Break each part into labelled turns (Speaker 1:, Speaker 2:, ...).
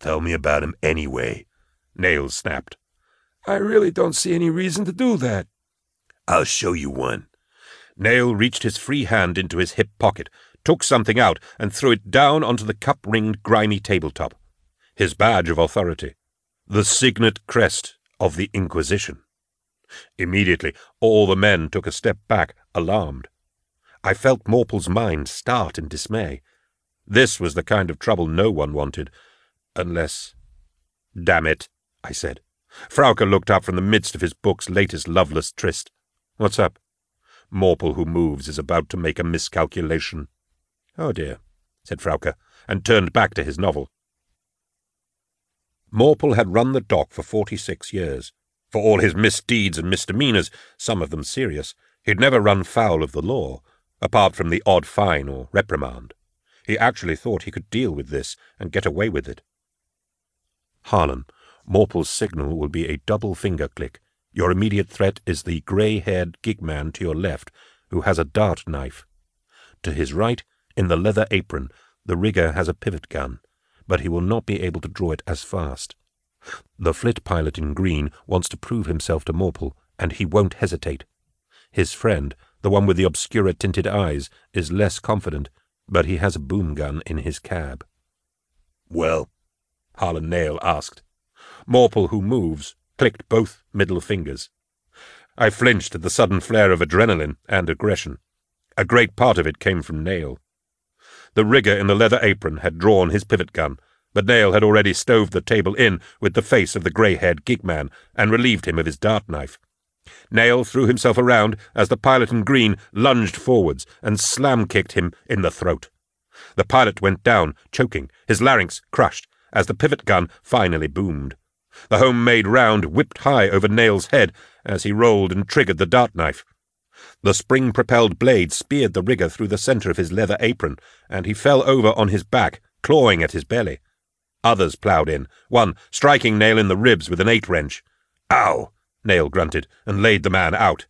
Speaker 1: Tell me about him anyway, Nails snapped.
Speaker 2: I really don't see any reason to do that.
Speaker 1: I'll show you one.
Speaker 3: Nayl reached his free hand into his hip pocket, took something out, and threw it down onto the cup-ringed, grimy tabletop. His badge of authority. The signet crest of the Inquisition. Immediately, all the men took a step back, alarmed. I felt Morple's mind start in dismay. This was the kind of trouble no one wanted, unless... Damn it, I said. Frauka looked up from the midst of his book's latest loveless tryst. What's up? Morple who moves is about to make a miscalculation. Oh dear, said Frauka, and turned back to his novel. Morple had run the dock for forty-six years. For all his misdeeds and misdemeanours, some of them serious, he'd never run foul of the law, apart from the odd fine or reprimand. He actually thought he could deal with this and get away with it. Harlan, Morple's signal will be a double finger click. Your immediate threat is the grey-haired gigman to your left, who has a dart knife. To his right, in the leather apron, the rigger has a pivot gun, but he will not be able to draw it as fast. The flit pilot in green wants to prove himself to Morple, and he won't hesitate. His friend, the one with the obscura-tinted eyes, is less confident, but he has a boom gun in his cab.
Speaker 1: Well?
Speaker 3: Harlan Nayl asked. Morple, who moves, clicked both middle fingers. I flinched at the sudden flare of adrenaline and aggression. A great part of it came from Nayl. The rigger in the leather apron had drawn his pivot gun, but Nayl had already stoved the table in with the face of the grey-haired gigman and relieved him of his dart knife. Nayl threw himself around as the pilot in green lunged forwards and slam-kicked him in the throat. The pilot went down, choking, his larynx crushed, as the pivot gun finally boomed. The homemade round whipped high over Nayl's head as he rolled and triggered the dart knife. The spring-propelled blade speared the rigger through the centre of his leather apron, and he fell over on his back, clawing at his belly. Others ploughed in, one striking Nayl in the ribs with an eight-wrench. Ow! Nayl grunted, and laid the man out.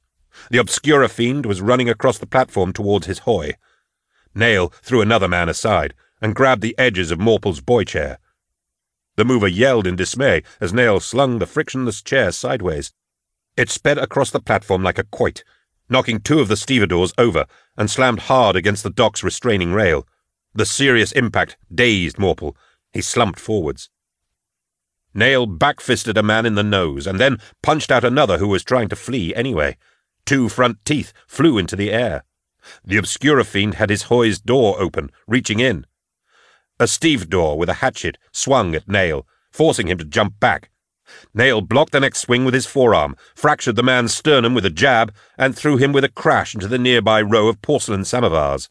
Speaker 3: The Obscura fiend was running across the platform towards his hoy. Nayl threw another man aside, and grabbed the edges of Morple's boy chair. The mover yelled in dismay as Nayl slung the frictionless chair sideways. It sped across the platform like a quoit, knocking two of the stevedores over, and slammed hard against the dock's restraining rail. The serious impact dazed Morple, he slumped forwards. Nayl backfisted a man in the nose, and then punched out another who was trying to flee anyway. Two front teeth flew into the air. The Obscura fiend had his hoy's door open, reaching in. A stevedore with a hatchet swung at Nayl, forcing him to jump back. Nayl blocked the next swing with his forearm, fractured the man's sternum with a jab, and threw him with a crash into the nearby row of porcelain samovars.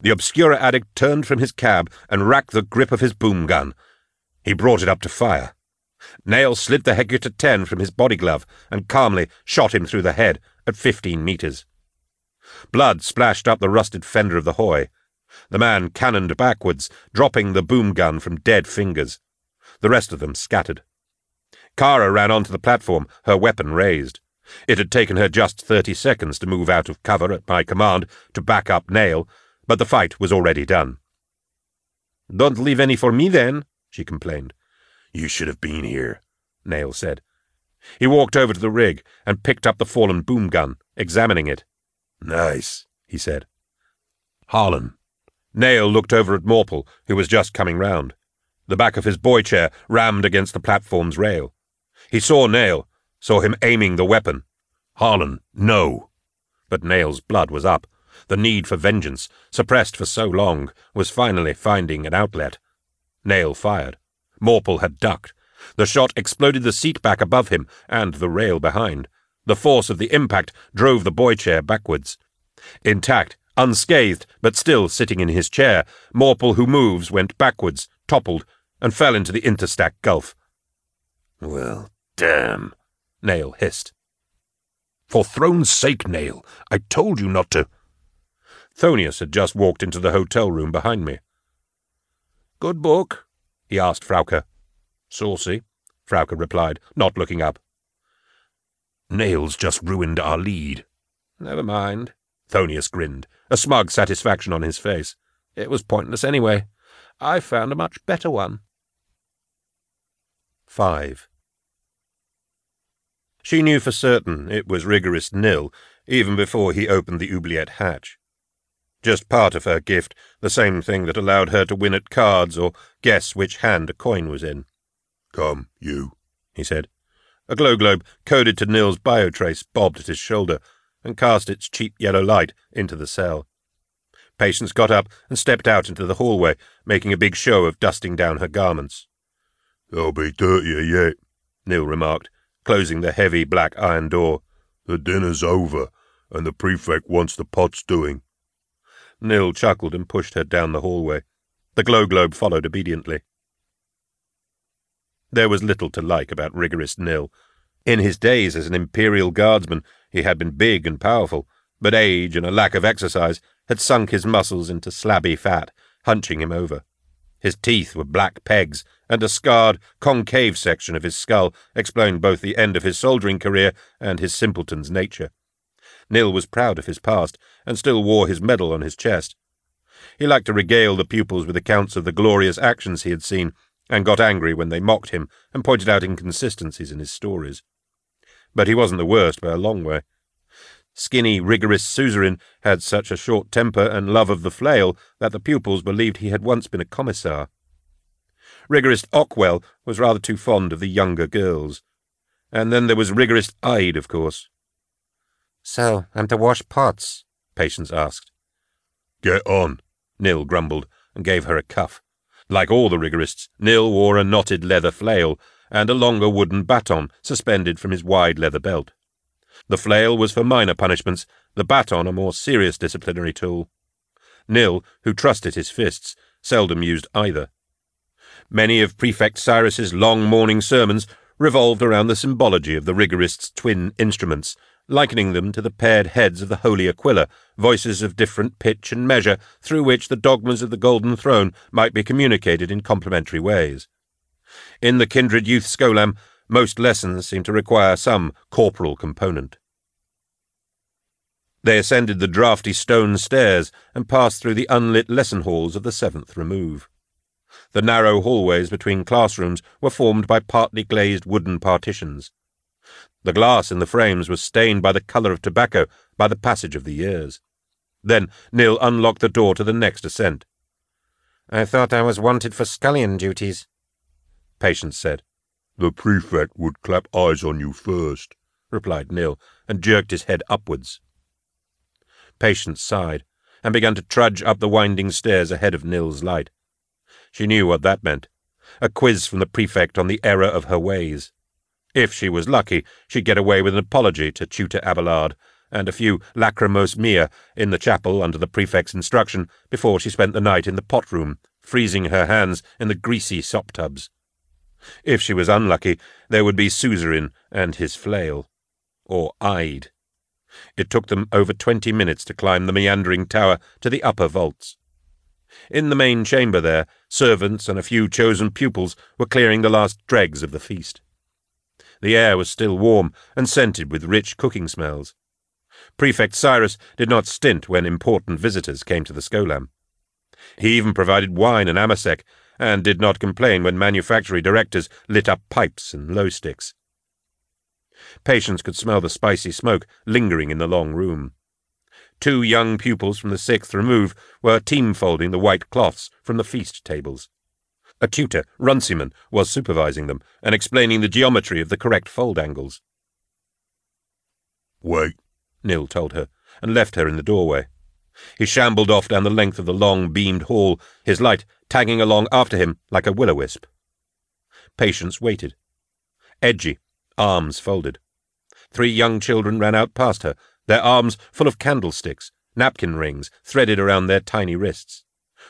Speaker 3: The Obscura addict turned from his cab and racked the grip of his boom gun. He brought it up to fire. Nayl slid the Hecuta 10 from his body glove and calmly shot him through the head at fifteen meters. Blood splashed up the rusted fender of the hoy. The man cannoned backwards, dropping the boom gun from dead fingers. The rest of them scattered. Kara ran onto the platform, her weapon raised. It had taken her just thirty seconds to move out of cover at my command to back up Nayl, but the fight was already done. Don't leave any for me, then, she complained.
Speaker 1: You should have been here,
Speaker 3: Nayl said. He walked over to the rig and picked up the fallen boom gun, examining it.
Speaker 1: Nice, he said.
Speaker 3: Harlan. Nayl looked over at Morple, who was just coming round. The back of his boy chair rammed against the platform's rail. He saw Nayl, saw him aiming the weapon. Harlan, no. But Nayl's blood was up. The need for vengeance, suppressed for so long, was finally finding an outlet. Nayl fired. Morple had ducked. The shot exploded the seat back above him and the rail behind. The force of the impact drove the boy chair backwards. Intact, unscathed, but still sitting in his chair, Morple, who moves, went backwards, toppled, and fell into the interstack gulf.
Speaker 1: Well, damn,
Speaker 3: Nayl hissed. For throne's sake, Nayl, I told you not to. Thonius had just walked into the hotel room behind me. Good book? he asked Frauka. Saucy, Frauka replied, not looking up. Nayl's just ruined our lead. Never mind, Thonius grinned, a smug satisfaction on his face. It was pointless anyway. I found a much better one. 5. She knew for certain it was rigorist nil even before he opened the oubliette hatch. Just part of her gift, the same thing that allowed her to win at cards or guess which hand a coin was in.
Speaker 1: Come, you,
Speaker 3: he said. A glow globe coded to Nil's biotrace bobbed at his shoulder and cast its cheap yellow light into the cell. Patience got up and stepped out into the hallway, making a big show of dusting down her garments.
Speaker 1: They'll be dirtier yet,
Speaker 3: Nil remarked, closing the heavy black iron door.
Speaker 1: The dinner's over, and the prefect wants the pots doing.
Speaker 3: Nil chuckled and pushed her down the hallway. The glow globe followed obediently. There was little to like about rigorist Nil. In his days as an Imperial Guardsman, he had been big and powerful, but age and a lack of exercise had sunk his muscles into slabby fat, hunching him over. His teeth were black pegs, and a scarred, concave section of his skull explained both the end of his soldiering career and his simpleton's nature. Nil was proud of his past, and still wore his medal on his chest. He liked to regale the pupils with accounts of the glorious actions he had seen, and got angry when they mocked him and pointed out inconsistencies in his stories. But he wasn't the worst by a long way. Skinny, rigorist suzerain had such a short temper and love of the flail that the pupils believed he had once been a commissar. Rigorist Ockwell was rather too fond of the younger girls. And then there was rigorist Ide, of course.
Speaker 4: So, I'm to wash pots? Patience asked.
Speaker 1: Get on,
Speaker 3: Nil grumbled, and gave her a cuff. Like all the rigorists, Nil wore a knotted leather flail, and a longer wooden baton suspended from his wide leather belt. The flail was for minor punishments, the baton a more serious disciplinary tool. Nil, who trusted his fists, seldom used either. Many of Prefect Cyrus's long morning sermons revolved around the symbology of the rigorists' twin instruments, likening them to the paired heads of the Holy Aquila, voices of different pitch and measure through which the dogmas of the Golden Throne might be communicated in complementary ways. In the Kindred Youth Scholam, most lessons seemed to require some corporal component. They ascended the draughty stone stairs and passed through the unlit lesson halls of the seventh remove. The narrow hallways between classrooms were formed by partly glazed wooden partitions. The glass in the frames was stained by the colour of tobacco by the passage of the years. Then Nil unlocked the door to the next ascent.
Speaker 4: I thought I was wanted for scullion duties,
Speaker 3: Patience said.
Speaker 1: The prefect would clap eyes on you first,
Speaker 3: replied Nil, and jerked his head upwards. Patience sighed, and began to trudge up the winding stairs ahead of Nil's light. She knew what that meant. A quiz from the prefect on the error of her ways. If she was lucky, she'd get away with an apology to Tutor Abelard, and a few lachrymose mia in the chapel under the prefect's instruction before she spent the night in the pot room, freezing her hands in the greasy sop tubs. If she was unlucky, there would be Suzerain and his flail. Or Ide. It took them over twenty minutes to climb the meandering tower to the upper vaults. In the main chamber there, servants and a few chosen pupils were clearing the last dregs of the feast. The air was still warm and scented with rich cooking smells. Prefect Cyrus did not stint when important visitors came to the Scholam. He even provided wine and amasec, and did not complain when manufactory directors lit up pipes and lho sticks. Patience could smell the spicy smoke lingering in the long room. Two young pupils from the sixth remove were team-folding the white cloths from the feast tables. A tutor, Runciman, was supervising them and explaining the geometry of the correct fold angles.
Speaker 1: Wait,
Speaker 3: Nil told her, and left her in the doorway. He shambled off down the length of the long beamed hall, his light tagging along after him like a will-o-wisp. Patience waited. Edgy, arms folded. Three young children ran out past her, their arms full of candlesticks, napkin rings threaded around their tiny wrists.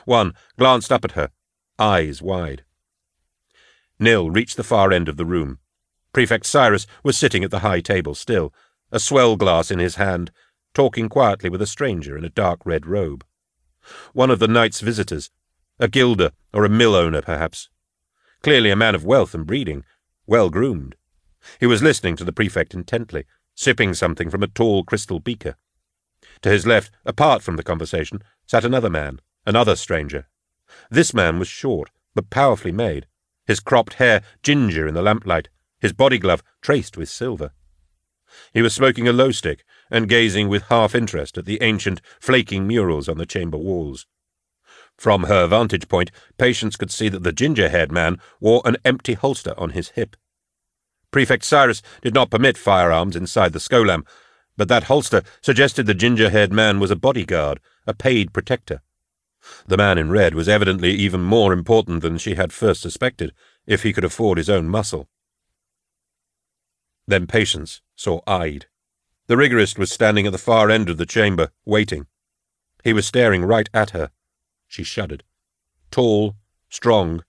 Speaker 3: One glanced up at her, eyes wide. Nil reached the far end of the room. Prefect Cyrus was sitting at the high table still, a swell glass in his hand, talking quietly with a stranger in a dark red robe. One of the night's visitors, a gilder or a mill owner, perhaps. Clearly a man of wealth and breeding, well groomed. He was listening to the prefect intently, sipping something from a tall crystal beaker. To his left, apart from the conversation, sat another man, another stranger. This man was short, but powerfully made. his cropped hair ginger in the lamplight, his body glove traced with silver. He was smoking a lho stick and gazing with half interest at the ancient, flaking murals on the chamber walls. From her vantage point, Patience could see that the ginger-haired man wore an empty holster on his hip. Prefect Cyrus did not permit firearms inside the Scholam, but that holster suggested the ginger-haired man was a bodyguard, a paid protector. The man in red was evidently even more important than she had first suspected, if he could afford his own muscle. Then Patience saw Ide. The rigorist was standing at the far end of the chamber, waiting. He was staring right at her. She shuddered. Tall, strong,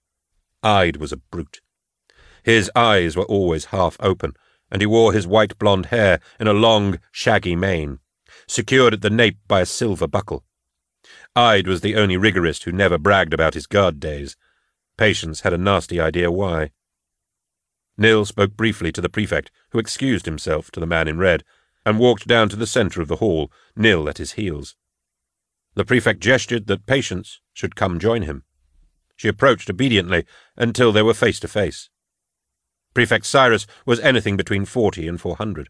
Speaker 3: Ide was a brute. His eyes were always half open, and he wore his white blonde hair in a long, shaggy mane, secured at the nape by a silver buckle. Ide was the only rigorist who never bragged about his guard days. Patience had a nasty idea why. Nil spoke briefly to the prefect, who excused himself to the man in red, and walked down to the centre of the hall, Nil at his heels. The prefect gestured that Patience should come join him. She approached obediently until they were face to face. Prefect Cyrus was anything between forty and four hundred.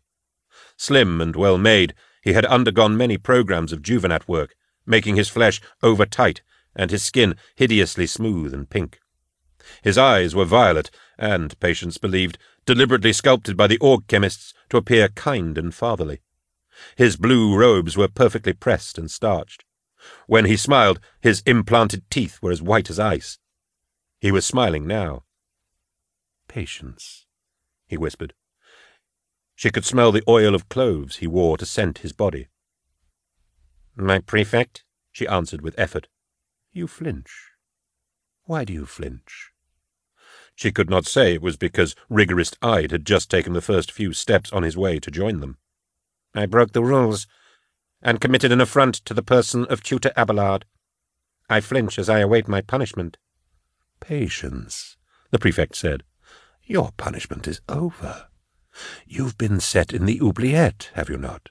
Speaker 3: Slim and well made, he had undergone many programs of Juvenat work, making his flesh over tight and his skin hideously smooth and pink. His eyes were violet, and, Patience believed, deliberately sculpted by the Org chemists to appear kind and fatherly. His blue robes were perfectly pressed and starched. When he smiled, his implanted teeth were as white as ice. He was smiling now. Patience, he whispered. She could smell the oil of cloves he wore to scent his body.
Speaker 4: My prefect?
Speaker 3: she answered with effort. You flinch. Why do you flinch? She could not say it was because Rigorist Ide had just taken the first few steps on his way to join them.
Speaker 4: I broke the rules, and committed an affront to the person of Tutor Abelard. I flinch as I await my punishment.
Speaker 3: Patience, the prefect said. Your punishment is over. You've been set in the oubliette, have you not?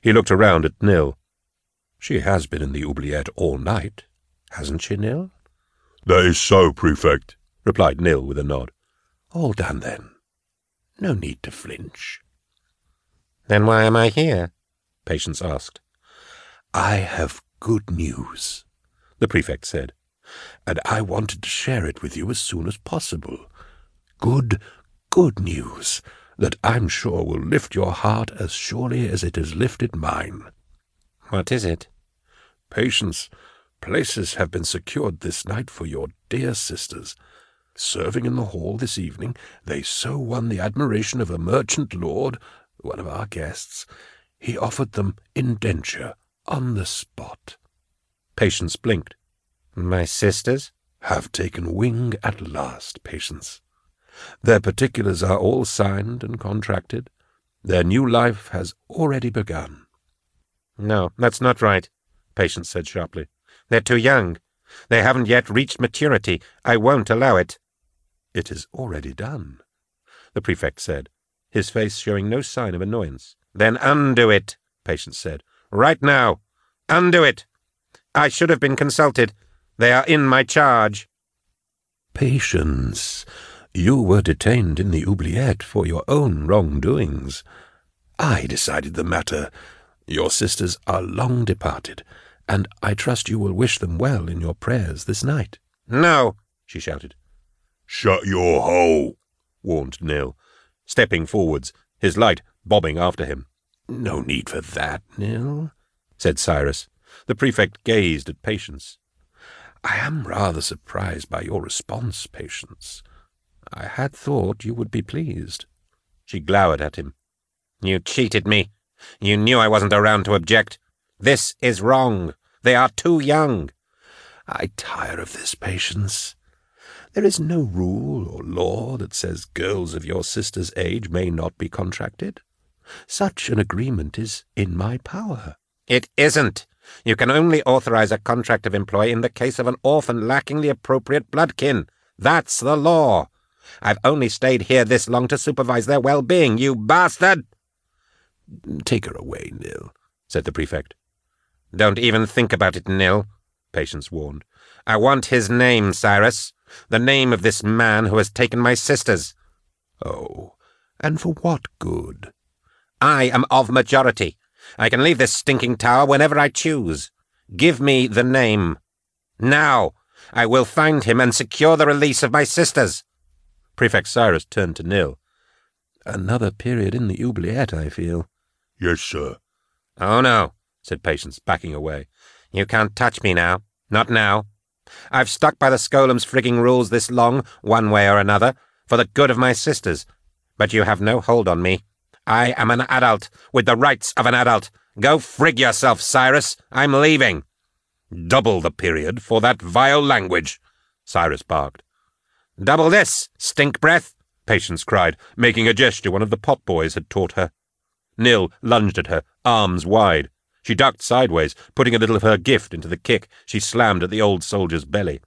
Speaker 3: He looked around at Nil. She has been in the oubliette all night, hasn't she, Nil?
Speaker 1: That is so, Prefect
Speaker 3: replied Nil with a nod. All done, then. No need to flinch.
Speaker 4: Then why am I here?
Speaker 3: Patience asked. I have good news, the prefect said, and I wanted to share it with you as soon as possible. Good, good news that I'm sure will lift your heart as surely as it has lifted mine.
Speaker 4: What is it?
Speaker 3: Patience, places have been secured this night for your dear sisters, Serving in the hall this evening, they so won the admiration of a merchant lord, one of our guests, he offered them indenture on the spot. Patience blinked.
Speaker 4: My sisters?
Speaker 3: Have taken wing at last, Patience. Their particulars are all signed and contracted. Their new life has already begun.
Speaker 4: No, that's not right, Patience said sharply. They're too young. They haven't yet reached maturity. I won't allow it.
Speaker 3: It is already done, the prefect said, his face showing no sign of annoyance.
Speaker 4: Then undo it, Patience said. Right now. Undo it. I should have been consulted. They are in my charge.
Speaker 3: Patience. You were detained in the oubliette for your own wrongdoings. I decided the matter. Your sisters are long departed, and I trust you will wish them well in your prayers this night.
Speaker 4: No, she shouted.
Speaker 1: Shut your hole,
Speaker 3: warned Nil, stepping forwards, his light bobbing after him. No need for that, Nil, said Cyrus. The prefect gazed at Patience. I am rather surprised by your response, Patience. I had thought you would be pleased. She glowered at him.
Speaker 4: You cheated me. You knew I wasn't around to object. This is wrong. They are too young.
Speaker 3: I tire of this, Patience. There is no rule or law that says girls of your sister's age may not be contracted. Such an agreement is in my power.
Speaker 4: It isn't. You can only authorize a contract of employ in the case of an orphan lacking the appropriate bloodkin. That's the law. I've only stayed here this long to supervise their well-being, you bastard!
Speaker 3: Take her away, Nil, said the prefect.
Speaker 4: Don't even think about it, Nil, Patience warned. I want his name, Cyrus. The name of this man who has taken my sisters.
Speaker 3: Oh, and for what good?
Speaker 4: I am of majority. I can leave this stinking tower whenever I choose. Give me the name. Now! I will find him and secure the release of my sisters.
Speaker 3: Prefect Cyrus turned to Nil. Another period in the oubliette, I feel.
Speaker 1: Yes, sir.
Speaker 4: Oh, no, said Patience, backing away. You can't touch me now. Not now. I've stuck by the Scholam's frigging rules this long, one way or another, for the good of my sisters. But you have no hold on me. I am an adult, with the rights of an adult. Go frig yourself, Cyrus. I'm leaving.
Speaker 3: Double the period for that vile language, Cyrus barked.
Speaker 4: Double this, stink breath,
Speaker 3: Patience cried, making a gesture one of the pot boys had taught her. Nil lunged at her, arms wide. She ducked sideways, putting a little of her gift into the kick she slammed at the old soldier's belly.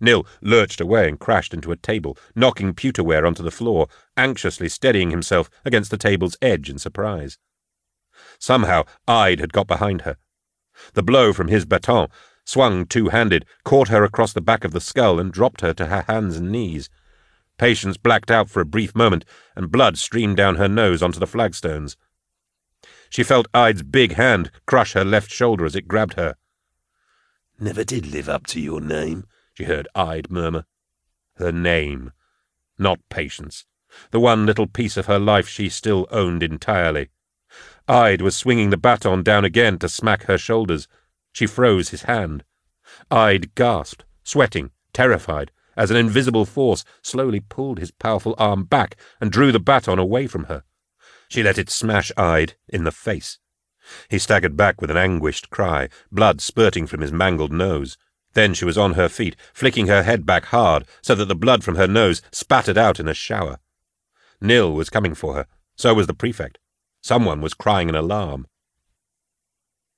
Speaker 3: Nil lurched away and crashed into a table, knocking pewterware onto the floor, anxiously steadying himself against the table's edge in surprise. Somehow Ide had got behind her. The blow from his baton, swung two-handed, caught her across the back of the skull and dropped her to her hands and knees. Patience blacked out for a brief moment, and blood streamed down her nose onto the flagstones. She felt Ide's big hand crush her left shoulder as it grabbed her.
Speaker 1: Never did live up to your name,
Speaker 3: she heard Ide murmur. Her name. Not Patience. The one little piece of her life she still owned entirely. Ide was swinging the baton down again to smack her shoulders. She froze his hand. Ide gasped, sweating, terrified, as an invisible force slowly pulled his powerful arm back and drew the baton away from her. She let it smash Ide in the face. He staggered back with an anguished cry, blood spurting from his mangled nose. Then she was on her feet, flicking her head back hard so that the blood from her nose spattered out in a shower. Nil was coming for her. So was the prefect. Someone was crying an alarm.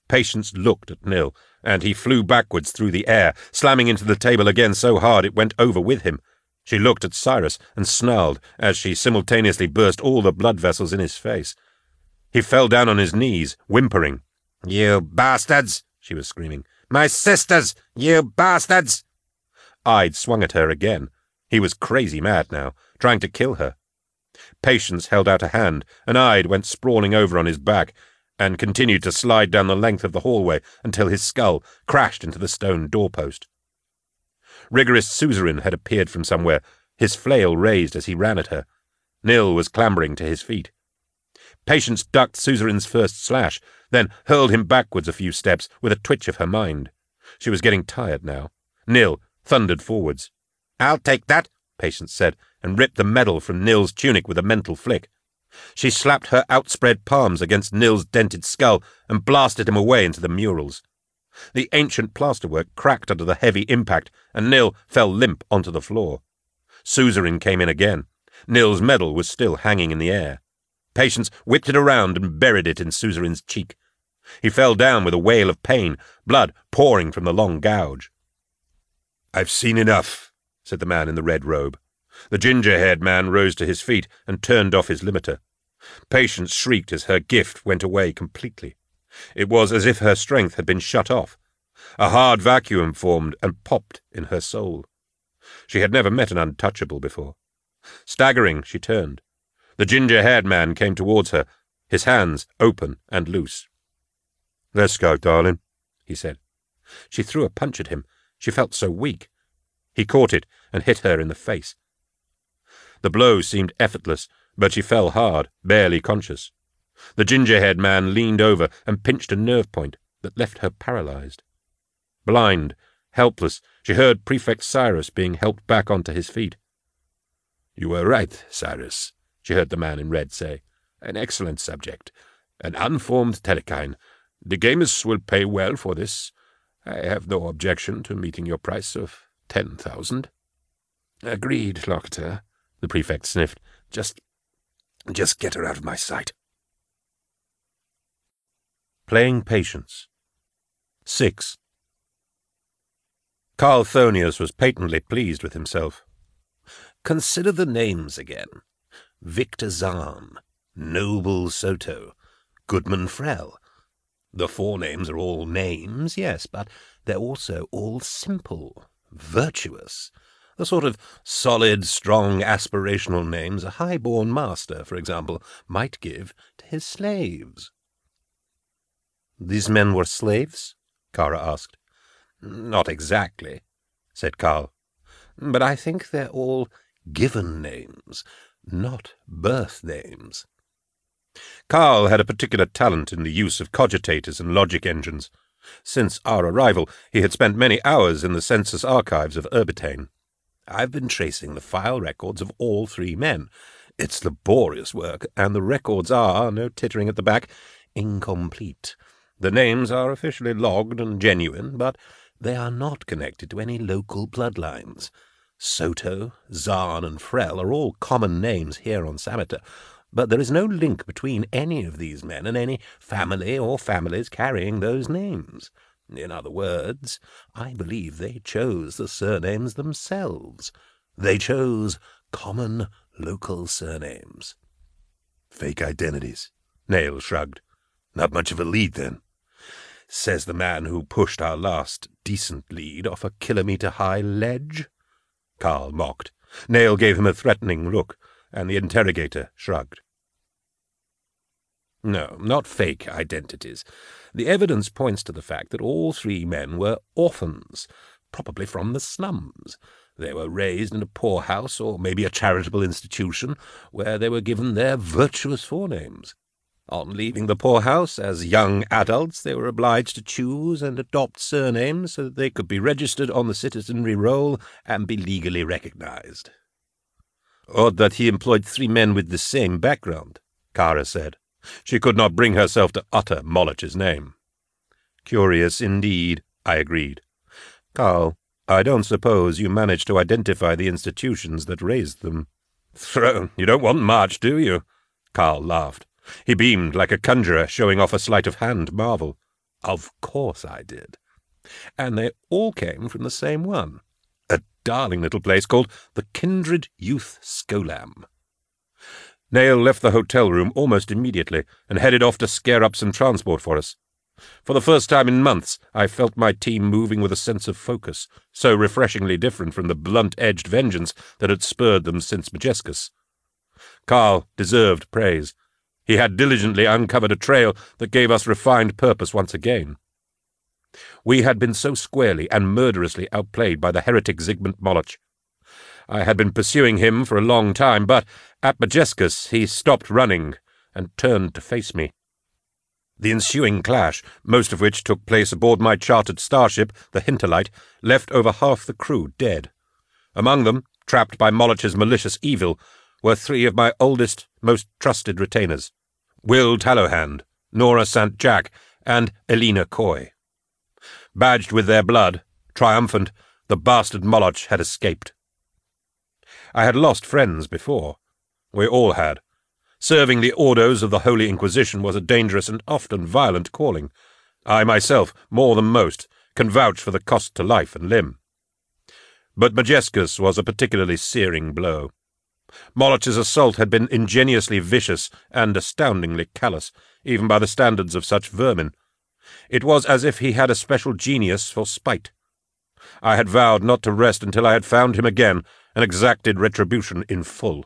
Speaker 3: Patience looked at Nil, and he flew backwards through the air, slamming into the table again so hard it went over with him. She looked at Cyrus and snarled as she simultaneously burst all the blood vessels in his face. He fell down on his knees, whimpering.
Speaker 4: You bastards! she was screaming. My sisters! You bastards!
Speaker 3: Ide swung at her again. He was crazy mad now, trying to kill her. Patience held out a hand, and Ide went sprawling over on his back, and continued to slide down the length of the hallway until his skull crashed into the stone doorpost. Rigorist suzerain had appeared from somewhere, his flail raised as he ran at her. Nil was clambering to his feet. Patience ducked suzerain's first slash, then hurled him backwards a few steps with a twitch of her mind. She was getting tired now. Nil thundered forwards.
Speaker 4: I'll take that,
Speaker 3: Patience said, and ripped the medal from Nil's tunic with a mental flick. She slapped her outspread palms against Nil's dented skull and blasted him away into the murals. The ancient plasterwork cracked under the heavy impact, and Nil fell limp onto the floor. Suzerain came in again. Nil's medal was still hanging in the air. Patience whipped it around and buried it in Suzerain's cheek. He fell down with a wail of pain, blood pouring from the long gouge.
Speaker 1: I've seen enough, said the man in the red robe.
Speaker 3: The ginger-haired man rose to his feet and turned off his limiter. Patience shrieked as her gift went away completely. It was as if her strength had been shut off. A hard vacuum formed and popped in her soul. She had never met an untouchable before. Staggering, she turned. The ginger-haired man came towards her, his hands open and loose.
Speaker 1: Let's go, darling,
Speaker 3: he said. She threw a punch at him. She felt so weak. He caught it and hit her in the face. The blow seemed effortless, but she fell hard, barely conscious. The ginger-haired man leaned over and pinched a nerve point that left her paralyzed. Blind, helpless, she heard Prefect Cyrus being helped back onto his feet.
Speaker 1: You were right, Cyrus, she heard the man in red say. An excellent subject. An unformed telekine. The Gamus will pay well for this. I have no objection to meeting your price of ten thousand.
Speaker 2: Agreed, Lockhart. the prefect sniffed. Just just get her out of my sight.
Speaker 3: Playing Patience. 6. Carl Thonius was patently pleased with himself.
Speaker 5: Consider the names again. Victor Zahn, Noble Soto, Goodman Frell. The four names are all names, yes, but they're also all simple, virtuous, the sort of solid, strong, aspirational names a high-born master, for example, might give to his slaves.
Speaker 3: These men were slaves? Kara asked.
Speaker 5: Not exactly, said Carl. But I think they're all given names, not birth names.
Speaker 3: Carl had a particular talent in the use of cogitators and logic engines. Since our arrival, he had spent many hours in the census archives of Urbitane. I've been tracing the file records of all three men. It's laborious work, and the records are, no tittering at the back, incomplete. The names are officially logged and genuine, but they are not connected to any local bloodlines. Soto, Zaan, and Frel are all common names here on Sameter, but there is no link between any of these men and any family or families carrying those names. In other words, I believe they chose the surnames themselves. They chose common local surnames.
Speaker 2: Fake identities. Nayl shrugged. Not much of a lead, then.
Speaker 3: Says the man who pushed our last decent lead off a kilometre-high ledge. Carl mocked. Nayl gave him a threatening look, and the interrogator shrugged. No, not fake identities. The evidence points to the fact that all three men were orphans, probably from the slums. They were raised in a poorhouse or maybe a charitable institution where they were given their virtuous forenames. On leaving the poorhouse as young adults, they were obliged to choose and adopt surnames so that they could be registered on the citizenry roll and be legally recognized. Odd that he employed three men with the same background, Kara said. She could not bring herself to utter Molotch's name. Curious indeed, I agreed. Carl, I don't suppose you managed to identify the institutions that raised them. Throne, you don't want much, do you? Carl laughed. He beamed like a conjurer showing off a sleight of hand marvel. Of course I did. And they all came from the same one. A darling little place called the Kindred Youth Scholam. Nayl left the hotel room almost immediately and headed off to scare up some transport for us. For the first time in months, I felt my team moving with a sense of focus, so refreshingly different from the blunt-edged vengeance that had spurred them since Majescus. Carl deserved praise. He had diligently uncovered a trail that gave us refined purpose once again. We had been so squarely and murderously outplayed by the heretic Zygmunt Molotch I had been pursuing him for a long time, but at Majescus he stopped running and turned to face me. The ensuing clash, most of which took place aboard my chartered starship, the Hinterlight, left over half the crew dead. Among them, trapped by Molotch's malicious evil, were three of my oldest, most trusted retainers Will Tallowhand, Nora St. Jack, and Elena Coy. Badged with their blood, triumphant, the bastard Molotch had escaped. I had lost friends before. We all had. Serving the orders of the Holy Inquisition was a dangerous and often violent calling. I myself, more than most, can vouch for the cost to life and limb. But Majescus was a particularly searing blow. Molotch's assault had been ingeniously vicious and astoundingly callous, even by the standards of such vermin. It was as if he had a special genius for spite. I had vowed not to rest until I had found him again and exacted retribution in full.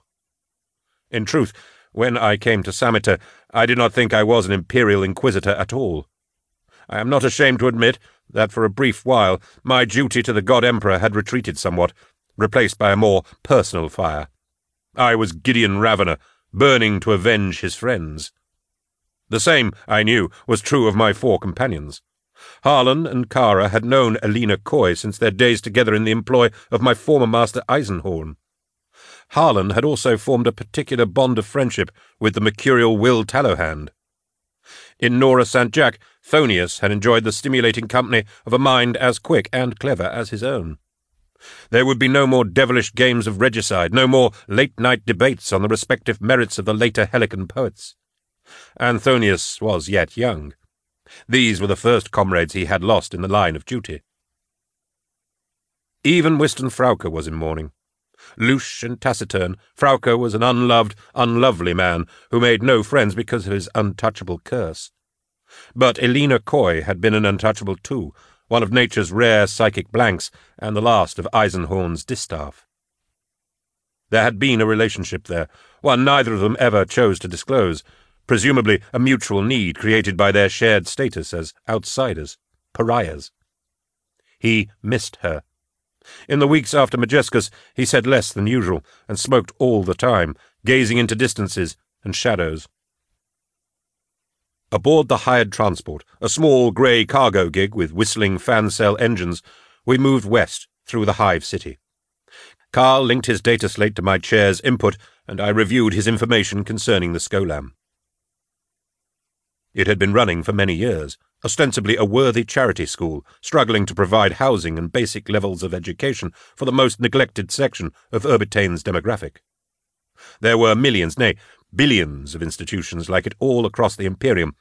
Speaker 3: In truth, when I came to Sameter, I did not think I was an Imperial Inquisitor at all. I am not ashamed to admit that for a brief while my duty to the God Emperor had retreated somewhat, replaced by a more personal fire. I was Gideon Ravenor, burning to avenge his friends. The same, I knew, was true of my four companions. Harlan and Kara had known Alina Coy since their days together in the employ of my former master Eisenhorn. Harlan had also formed a particular bond of friendship with the mercurial Will Tallowhand. In Nora St. Jack, Thonius had enjoyed the stimulating company of a mind as quick and clever as his own. There would be no more devilish games of regicide, no more late-night debates on the respective merits of the later Helican poets. Anthonius was yet young, these were the first comrades he had lost in the line of duty. Even Wystan Frauka was in mourning. Louche and taciturn, Frauka was an unloved, unlovely man who made no friends because of his untouchable curse. But Elena Coy had been an untouchable too, one of nature's rare psychic blanks, and the last of Eisenhorn's distaff. There had been a relationship there, one neither of them ever chose to disclose, presumably a mutual need created by their shared status as outsiders, pariahs. He missed her. In the weeks after Majescus, he said less than usual, and smoked all the time, gazing into distances and shadows. Aboard the hired transport, a small grey cargo gig with whistling fan cell engines, we moved west through the hive city. Carl linked his data slate to my chair's input, and I reviewed his information concerning the Scholam. It had been running for many years, ostensibly a worthy charity school, struggling to provide housing and basic levels of education for the most neglected section of Urbitane's demographic. There were millions, nay, billions of institutions like it all across the Imperium,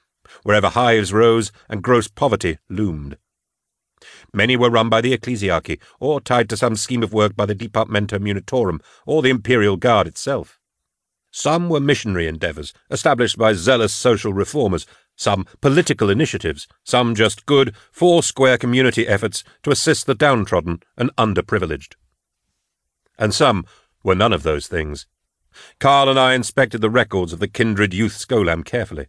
Speaker 3: wherever hives rose and gross poverty loomed. Many were run by the ecclesiarchy, or tied to some scheme of work by the Departamento Munitorum, or the Imperial Guard itself. Some were missionary endeavours, established by zealous social reformers, some political initiatives, some just good, four-square community efforts to assist the downtrodden and underprivileged. And some were none of those things. Carl and I inspected the records of the kindred youth Scholam carefully.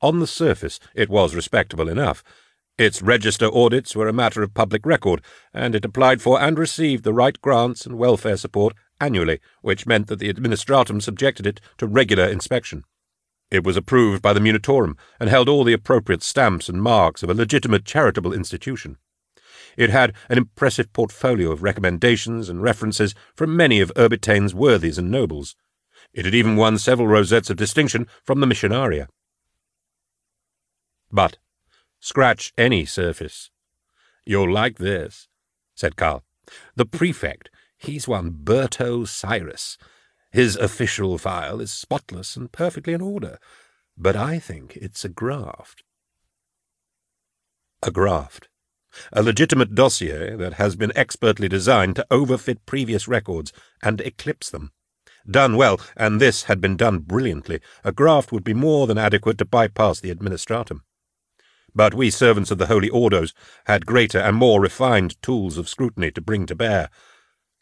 Speaker 3: On the surface, it was respectable enough, its register audits were a matter of public record, and it applied for and received the right grants and welfare support annually, which meant that the administratum subjected it to regular inspection. It was approved by the Munitorum and held all the appropriate stamps and marks of a legitimate charitable institution. It had an impressive portfolio of recommendations and references from many of Urbitane's worthies and nobles. It had even won several rosettes of distinction from the Missionaria. But Scratch any surface. You'll like this, said Carl. The prefect, he's one Berto Cyrus. His official file is spotless and perfectly in order, but I think it's a graft. A graft. A legitimate dossier that has been expertly designed to overfit previous records and eclipse them. Done well, and this had been done brilliantly, a graft would be more than adequate to bypass the administratum but we servants of the holy ordos had greater and more refined tools of scrutiny to bring to bear.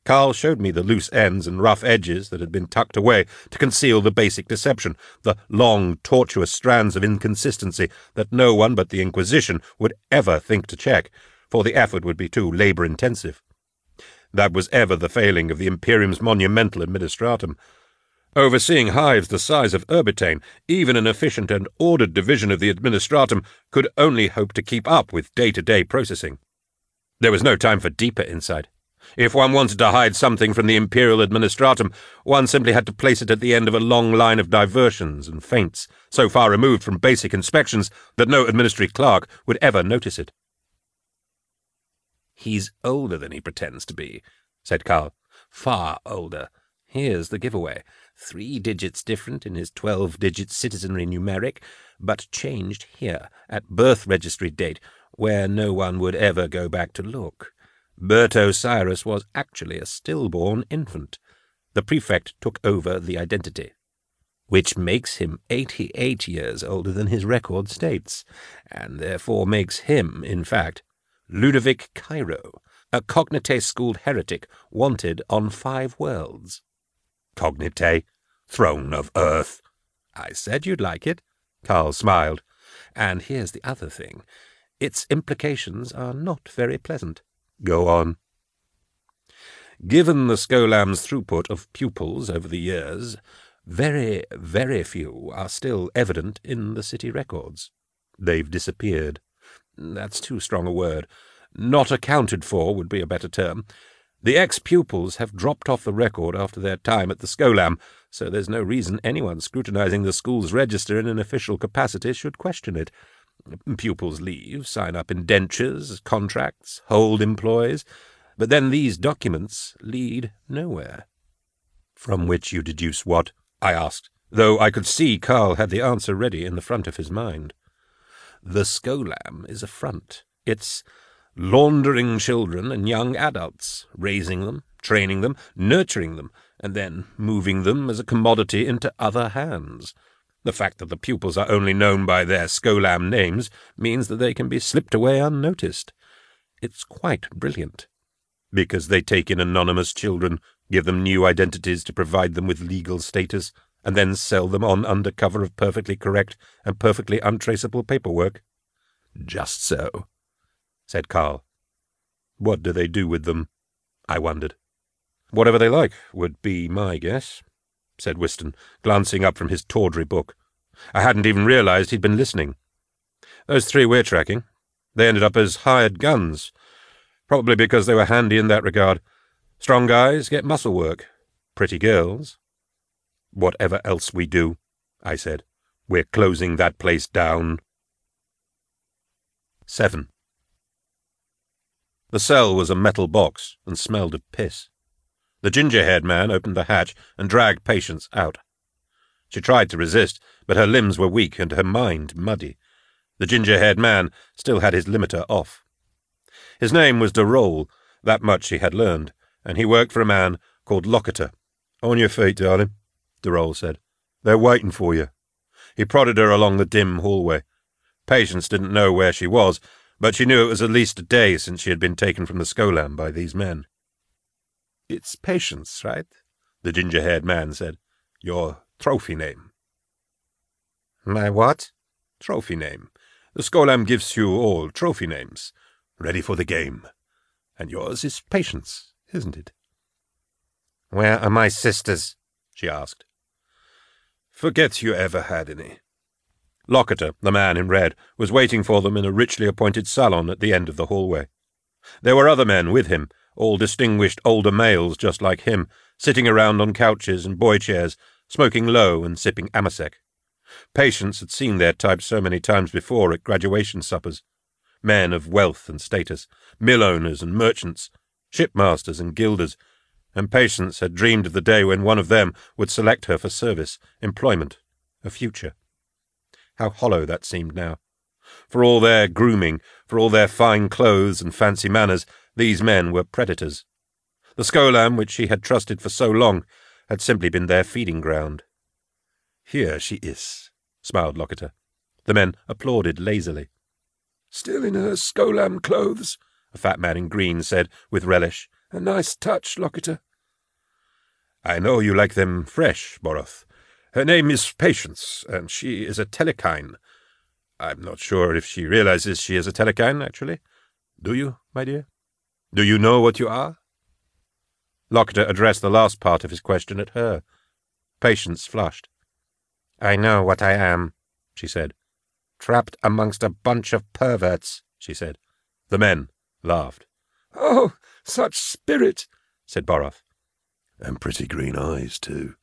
Speaker 3: Carl showed me the loose ends and rough edges that had been tucked away to conceal the basic deception, the long, tortuous strands of inconsistency that no one but the Inquisition would ever think to check, for the effort would be too labour-intensive. That was ever the failing of the Imperium's monumental administratum. Overseeing hives the size of Urbitane, even an efficient and ordered division of the administratum could only hope to keep up with day-to-day processing. There was no time for deeper insight. If one wanted to hide something from the imperial administratum, one simply had to place it at the end of a long line of diversions and feints, so far removed from basic inspections that no administrative clerk would ever notice it. He's older than he pretends to be, said Carl. Far older. Here's the giveaway three digits different in his twelve digit citizenry numeric, but changed here, at birth registry date, where no one would ever go back to look. Berto Cyrus was actually a stillborn infant. The prefect took over the identity, which makes him eighty-eight years older than his record states, and therefore makes him, in fact, Ludovic Cairo, a cognite-schooled heretic wanted on five worlds. Cognite, throne of earth. I said you'd like it. Carl smiled. And here's the other thing. Its implications are not very pleasant. Go on. Given the Scholam's throughput of pupils over the years, very, very few are still evident in the city records. They've disappeared. That's too strong a word. Not accounted for would be a better term. The ex-pupils have dropped off the record after their time at the Scholam, so there's no reason anyone scrutinizing the school's register in an official capacity should question it. Pupils leave, sign up indentures, contracts, hold employees, but then these documents lead nowhere. From which you deduce what? I asked, though I could see Carl had the answer ready in the front of his mind. The Scholam is a front. It's laundering children and young adults, raising them, training them, nurturing them, and then moving them as a commodity into other hands. The fact that the pupils are only known by their Scholam names means that they can be slipped away unnoticed. It's quite brilliant. Because they take in anonymous children, give them new identities to provide them with legal status, and then sell them on under cover of perfectly correct and perfectly untraceable paperwork.
Speaker 5: Just so,
Speaker 3: said Carl. What do they do with them? I wondered. Whatever they like would be my guess, said Wystan, glancing up from his tawdry book. I hadn't even realized he'd been listening. Those three we're tracking, they ended up as hired guns, probably because they were handy in that regard. Strong guys get muscle work. Pretty girls. Whatever else we do, I said, we're closing that place down. 7. The cell was a metal box and smelled of piss. The ginger-haired man opened the hatch and dragged Patience out. She tried to resist, but her limbs were weak and her mind muddy. The ginger-haired man still had his limiter off. His name was de that much he had learned, and he worked for a man called Locketer. On your feet, darling, de said. They're waiting for you. He prodded her along the dim hallway. Patience didn't know where she was, but she knew it was at least a day since she had been taken from the Scholam by these men. It's Patience, right? The ginger-haired man said. Your trophy name.
Speaker 4: My what?
Speaker 3: Trophy name. The Scholam gives you all trophy names. Ready for the game. And yours is Patience, isn't it?
Speaker 4: Where are my sisters? she asked.
Speaker 3: Forget you ever had any. Locketer, the man in red, was waiting for them in a richly appointed salon at the end of the hallway. There were other men with him, all distinguished older males just like him, sitting around on couches and boy chairs, smoking lho and sipping amasec. Patience had seen their type so many times before at graduation suppers. Men of wealth and status, mill owners and merchants, shipmasters and guilders, and Patience had dreamed of the day when one of them would select her for service, employment, a future. How hollow that seemed now. For all their grooming, for all their fine clothes and fancy manners, these men were predators. The Scholam, which she had trusted for so long, had simply been their feeding ground. Here she is, smiled Locketer. The men applauded lazily.
Speaker 1: Still in her Scholam clothes,
Speaker 3: a fat man in green said with relish.
Speaker 1: A nice touch, Locketer.
Speaker 3: I know you like them fresh, Boroth. Her name is Patience, and she is a Telekine. I'm not sure if she realizes she is a Telekine, actually. Do you, my dear? Do you know what you are? Locketer addressed the last part of his question at her. Patience flushed.
Speaker 4: I know what I am, she said. Trapped amongst a bunch of perverts, she said.
Speaker 3: The men laughed.
Speaker 1: Oh, such spirit, said Boroth.
Speaker 5: And pretty green eyes, too,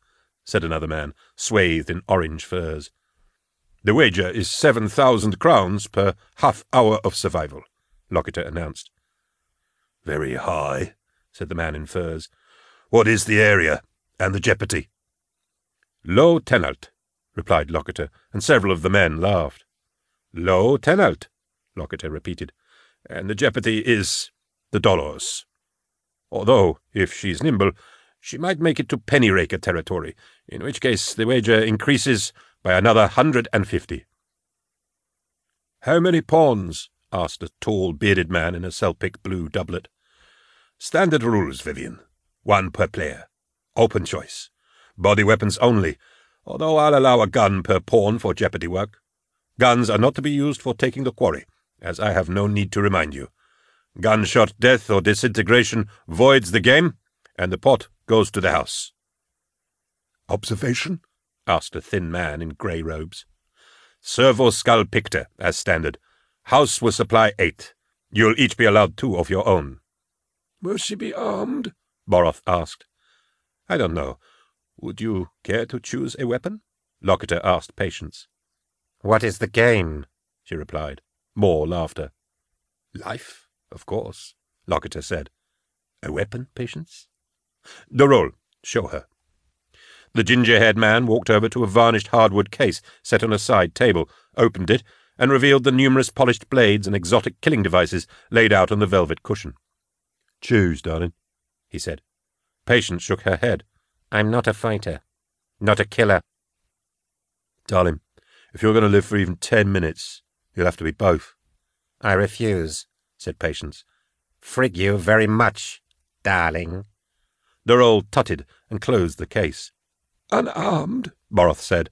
Speaker 3: said another man, swathed in orange furs. The wager is seven thousand crowns per half hour of survival, Locketer announced.
Speaker 5: Very high, said the man in furs. What is the area and the jeopardy?
Speaker 3: Low tenalt, replied Locketer, and several of the men laughed. Low tenalt, Locketer repeated, and the jeopardy is the Dolors. Although, if she's nimble, she might make it to penny-raker territory, in which case the wager increases by another hundred and fifty. How many pawns? Asked a tall, bearded man in a Selpic blue doublet. Standard rules, Vivian. One per player. Open choice. Body weapons only, although I'll allow a gun per pawn for jeopardy work. Guns are not to be used for taking the quarry, as I have no need to remind you. Gunshot death or disintegration voids the game, and the pot goes to the house.
Speaker 5: Observation?
Speaker 3: asked a thin man in grey robes. Servo skull picter, as standard. House will supply eight. You'll each be allowed two of your own.
Speaker 1: Will she be armed?
Speaker 3: Boroth asked. I don't know. Would you care to choose a weapon? Locketer asked Patience.
Speaker 4: What is the game?
Speaker 3: she replied. More laughter. Life, of course, Locketer said. A weapon, Patience? The roll. show her. The ginger-haired man walked over to a varnished hardwood case set on a side table, opened it, and revealed the numerous polished blades and exotic killing devices laid out on the velvet cushion. Choose, darling, he said. Patience shook her head.
Speaker 4: I'm not a fighter. Not a killer.
Speaker 3: Darling, if you're going to live for even ten minutes, you'll have to be both.
Speaker 4: I refuse, said Patience. Frig you very much, darling.
Speaker 5: Durrell tutted and closed the case.
Speaker 3: Unarmed, Boroth said.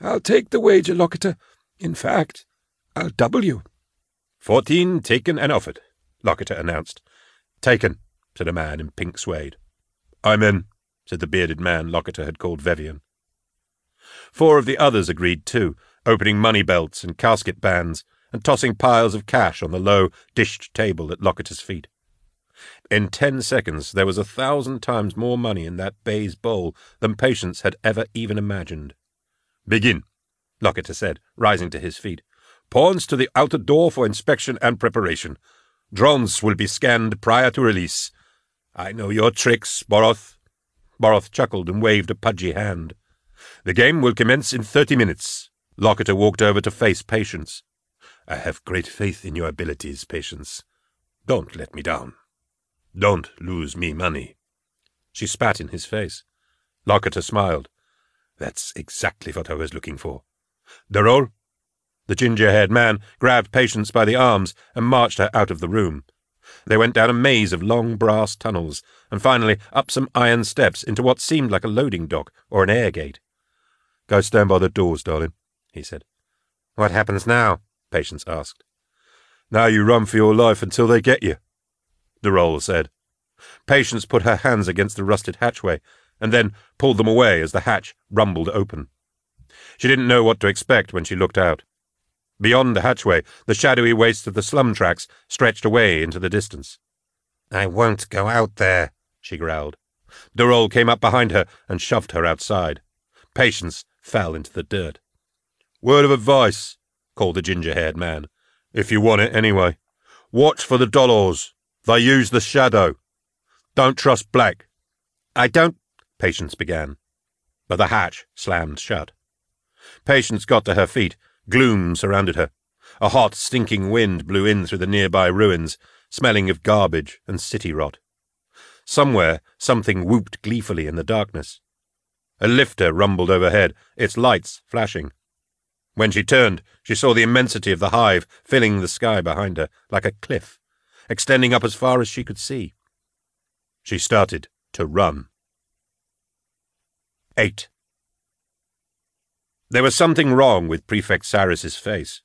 Speaker 3: I'll take the wager, Lockiter. In fact, I'll double you.
Speaker 5: Fourteen taken and offered, Lockiter announced. Taken, said a man in pink suede. I'm in, said the bearded man Lockiter had called Vevian. Four of the others agreed too, opening money belts and casket bands, and tossing piles of cash on the low, dished table at Lockiter's feet. In ten seconds there was a thousand times more money in that baize bowl than Patience had ever even imagined. Begin, Lockiter said, rising to his feet. Pawns to the outer door for inspection and preparation. Drones will be scanned prior to release. I know your tricks, Boroth. Boroth chuckled and waved a pudgy hand. The game will commence in thirty minutes. Lockiter walked over to face Patience. I have great faith in your abilities, Patience. Don't let me down. Don't lose me money. She spat in his face. Lockiter smiled. That's exactly what I was looking for. Durrell? The ginger-haired man grabbed Patience by the arms and marched her out of the room. They went down a maze of long brass tunnels, and finally up some iron steps into what seemed like a loading dock or an air gate. Go stand by the doors, darling, he said.
Speaker 4: What happens now? Patience asked.
Speaker 5: Now you run for your life until they get you, Durrell said. Patience put her hands against the rusted hatchway, and then pulled them away as the hatch rumbled open. She didn't know what to expect when she looked out. Beyond the hatchway, the shadowy waste of the slum tracks stretched away into the distance.
Speaker 4: I won't go out there, she growled.
Speaker 5: Durrell came up behind her and shoved her outside. Patience fell into the dirt. Word of advice, called the ginger-haired man. If you want it anyway. Watch for the Dolors. They use the shadow. Don't trust Black.
Speaker 4: I don't...
Speaker 5: Patience began. But the hatch slammed shut. Patience got to her feet. Gloom surrounded her. A hot, stinking wind blew in through the nearby ruins, smelling of garbage and city rot. Somewhere, something whooped gleefully in the darkness. A lifter rumbled overhead, its lights flashing. When she turned, she saw the immensity of the hive filling the sky behind her, like a cliff, extending up as far as she could see. She started to run. 8. There was something wrong with Prefect Cyrus's face.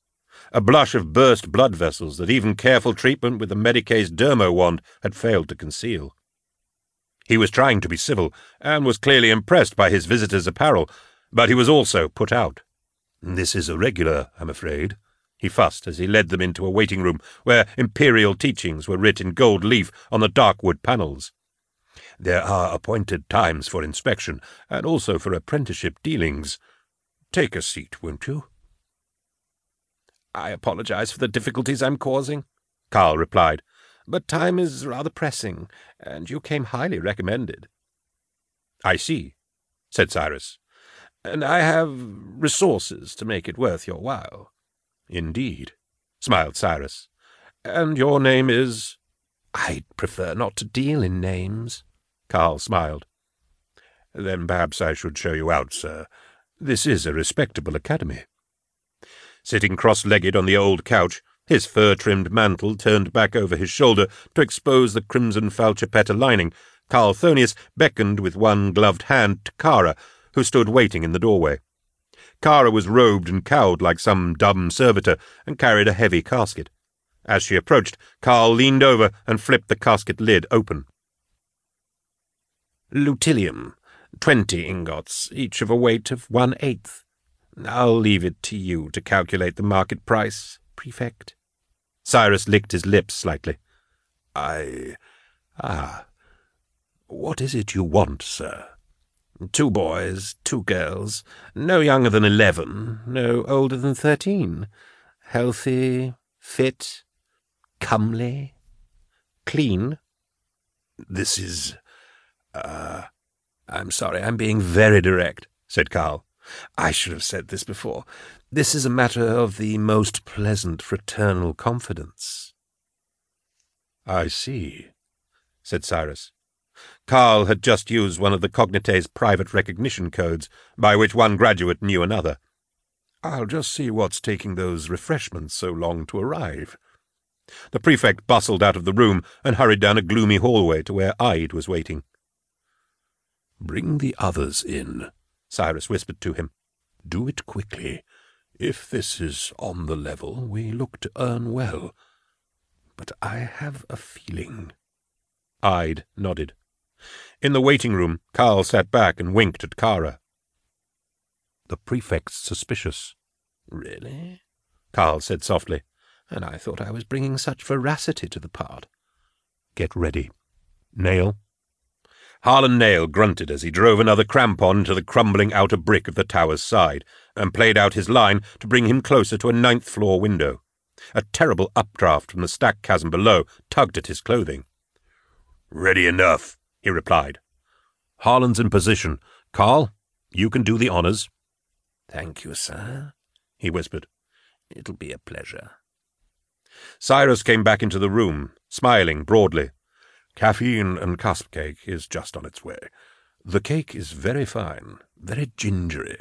Speaker 5: A blush of burst blood vessels that even careful treatment with the Medicae's dermo wand had failed to conceal. He was trying to be civil, and was clearly impressed by his visitor's apparel, but he was also put out. This is irregular, I'm afraid, he fussed as he led them into a waiting room where imperial teachings were writ in gold leaf on the dark wood panels. There are appointed times for inspection, and also for apprenticeship dealings. Take a seat, won't you?
Speaker 3: I apologize for the difficulties I'm causing, Carl replied, but time is rather pressing, and you came highly recommended.
Speaker 5: I see, said Cyrus
Speaker 3: and I have resources to make it worth your while.
Speaker 5: Indeed, smiled Cyrus.
Speaker 3: And your name is?
Speaker 5: I'd prefer not to deal in names, Carl smiled. Then perhaps I should show you out, sir. This is a respectable academy. Sitting cross-legged on the old couch, his fur-trimmed mantle turned back over his shoulder to expose the crimson falcipatta lining, Carl Thonius beckoned with one gloved hand to Kara, who stood waiting in the doorway. Kara was robed and cowed like some dumb servitor, and carried a heavy casket. As she approached, Carl leaned over and flipped the casket lid open.
Speaker 3: Lutetium, twenty ingots, each of a weight of one-eighth. I'll leave it to you to calculate the market price, Prefect.
Speaker 5: Cyrus licked his lips slightly.
Speaker 1: I... ah... What is it you want, sir?
Speaker 3: Two boys, two girls, no younger than eleven, no older than thirteen. Healthy, fit, comely, clean.
Speaker 1: This is. Uh,
Speaker 3: I'm sorry, I'm being very direct, said Carl. I should have said this before. This is a matter of the most pleasant fraternal confidence.
Speaker 5: I see, said Cyrus. Karl had just used one of the Cognitae's private recognition codes, by which one graduate knew another. I'll just see what's taking those refreshments so long to arrive.
Speaker 3: The prefect bustled out of the room and hurried down a gloomy hallway to where Ide was waiting.
Speaker 1: Bring the others in, Cyrus whispered to him. Do it quickly. If this is on the level, we look to earn well. But I have a feeling.
Speaker 3: Ide nodded. In the waiting room, Carl sat back and winked at Kara.
Speaker 1: The prefect's suspicious.
Speaker 5: Really?
Speaker 3: Carl said softly.
Speaker 5: And I thought I was bringing such veracity to the part.
Speaker 1: Get ready. Nayl.
Speaker 3: Harlan Nayl grunted as he drove another crampon into the crumbling outer brick of the tower's side, and played out his line to bring him closer to a ninth floor window. A terrible updraft from the stack chasm below tugged at his clothing.
Speaker 1: Ready enough, he replied. Harlan's in position. Carl, you can do the honours.
Speaker 5: Thank you, sir, he whispered. It'll be a pleasure.
Speaker 3: Cyrus came back into the room, smiling broadly. Caffeine and cusp cake is just on its way. The cake is very fine, very gingery.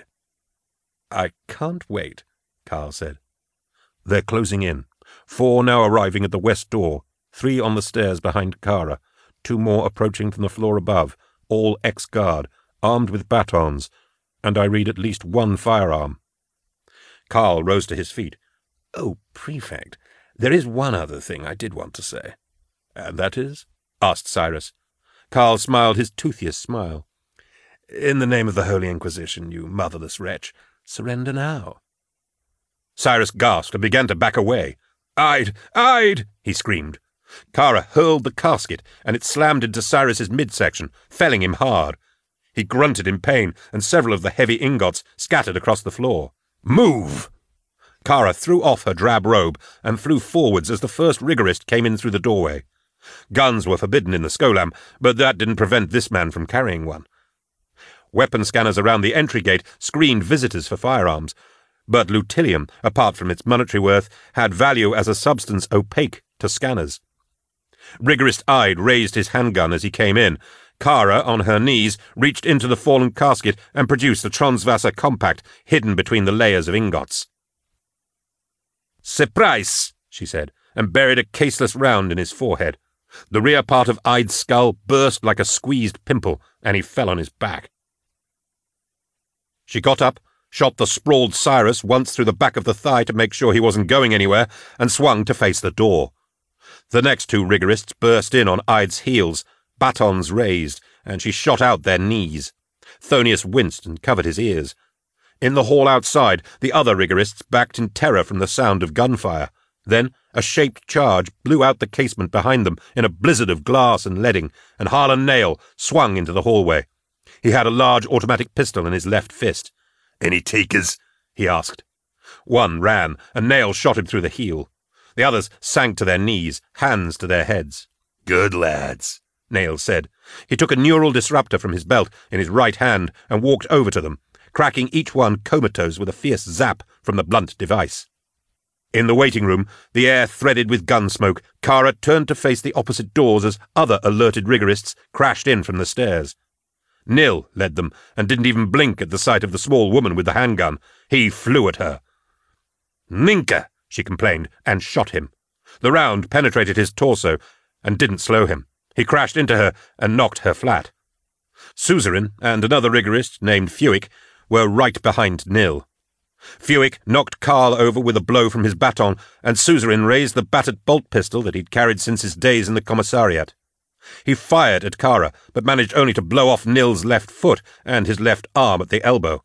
Speaker 5: I can't wait, Carl said.
Speaker 3: They're closing in. Four now arriving at the west door, three on the stairs behind Kara, two more approaching from the floor above, all ex-guard, armed with batons, and I read at least one firearm. Carl rose to his feet.
Speaker 5: Oh, Prefect, there is one other thing I did want to say.
Speaker 3: And that is? Asked Cyrus. Carl smiled his toothiest smile.
Speaker 5: In the name of the Holy Inquisition, you motherless wretch, surrender now.
Speaker 3: Cyrus gasped and began to back away. Ide! Ide! he screamed. Kara hurled the casket, and it slammed into Cyrus's midsection, felling him hard. He grunted in pain, and several of the heavy ingots scattered across the floor. Move! Kara threw off her drab robe and flew forwards as the first rigorist came in through the doorway. Guns were forbidden in the Scholam, but that didn't prevent this man from carrying one. Weapon scanners around the entry gate screened visitors for firearms, but lutetium, apart from its monetary worth, had value as a substance opaque to scanners. Rigorist Ide raised his handgun as he came in. Kara, on her knees, reached into the fallen casket and produced the Transwasser compact hidden between the layers of ingots. Surprise, she said, and buried a caseless round in his forehead. The rear part of Ide's skull burst like a squeezed pimple, and he fell on his back. She got up, shot the sprawled Cyrus once through the back of the thigh to make sure he wasn't going anywhere, and swung to face the door. The next two rigorists burst in on Ide's heels, batons raised, and she shot out their knees. Thonius winced and covered his ears. In the hall outside, the other rigorists backed in terror from the sound of gunfire. Then a shaped charge blew out the casement behind them in a blizzard of glass and leading, and Harlan Nayl swung into the hallway. He had a large automatic pistol in his left fist.
Speaker 1: Any takers? he asked.
Speaker 3: One ran, and Nayl shot him through the heel. The others sank to their knees, hands to their heads.
Speaker 1: Good lads,
Speaker 3: Nayl said. He took a neural disruptor from his belt in his right hand and walked over to them, cracking each one comatose with a fierce zap from the blunt device. In the waiting room, the air threaded with gun smoke, Kara turned to face the opposite doors as other alerted rigorists crashed in from the stairs. Nil led them, and didn't even blink at the sight of the small woman with the handgun. He flew at her. Minka, she complained, and shot him. The round penetrated his torso and didn't slow him. He crashed into her and knocked her flat. Suzerain and another rigorist named Fuick were right behind Nil. Fuick knocked Carl over with a blow from his baton, and Suzerain raised the battered bolt pistol that he'd carried since his days in the commissariat. He fired at Kara, but managed only to blow off Nil's left foot and his left arm at the elbow.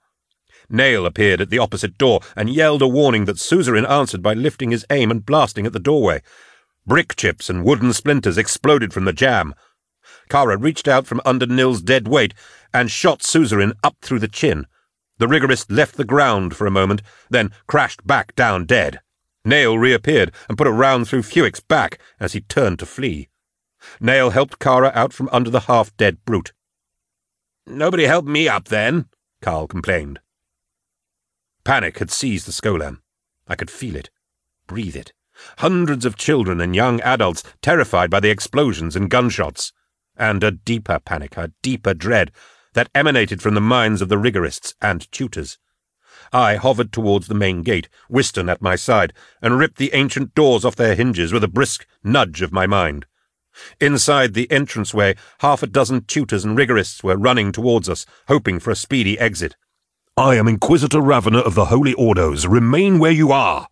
Speaker 3: Nayl appeared at the opposite door and yelled a warning that Suzerain answered by lifting his aim and blasting at the doorway. Brick chips and wooden splinters exploded from the jam. Kara reached out from under Nil's dead weight and shot Suzerain up through the chin. The rigorist left the ground for a moment, then crashed back down dead. Nayl reappeared and put a round through Fuick's back as he turned to flee. Nayl helped Kara out from under the half-dead brute.
Speaker 1: Nobody helped me up then,
Speaker 3: Carl complained. Panic had seized the Scholam. I could feel it, breathe it. Hundreds of children and young adults terrified by the explosions and gunshots. And a deeper panic, a deeper dread, that emanated from the minds of the rigorists and tutors. I hovered towards the main gate, Wystan at my side, and ripped the ancient doors off their hinges with a brisk nudge of my mind. Inside the entranceway, half a dozen tutors and rigorists were running towards us, hoping for a speedy exit.
Speaker 5: I am Inquisitor Ravenor of the Holy Ordos. Remain where you are.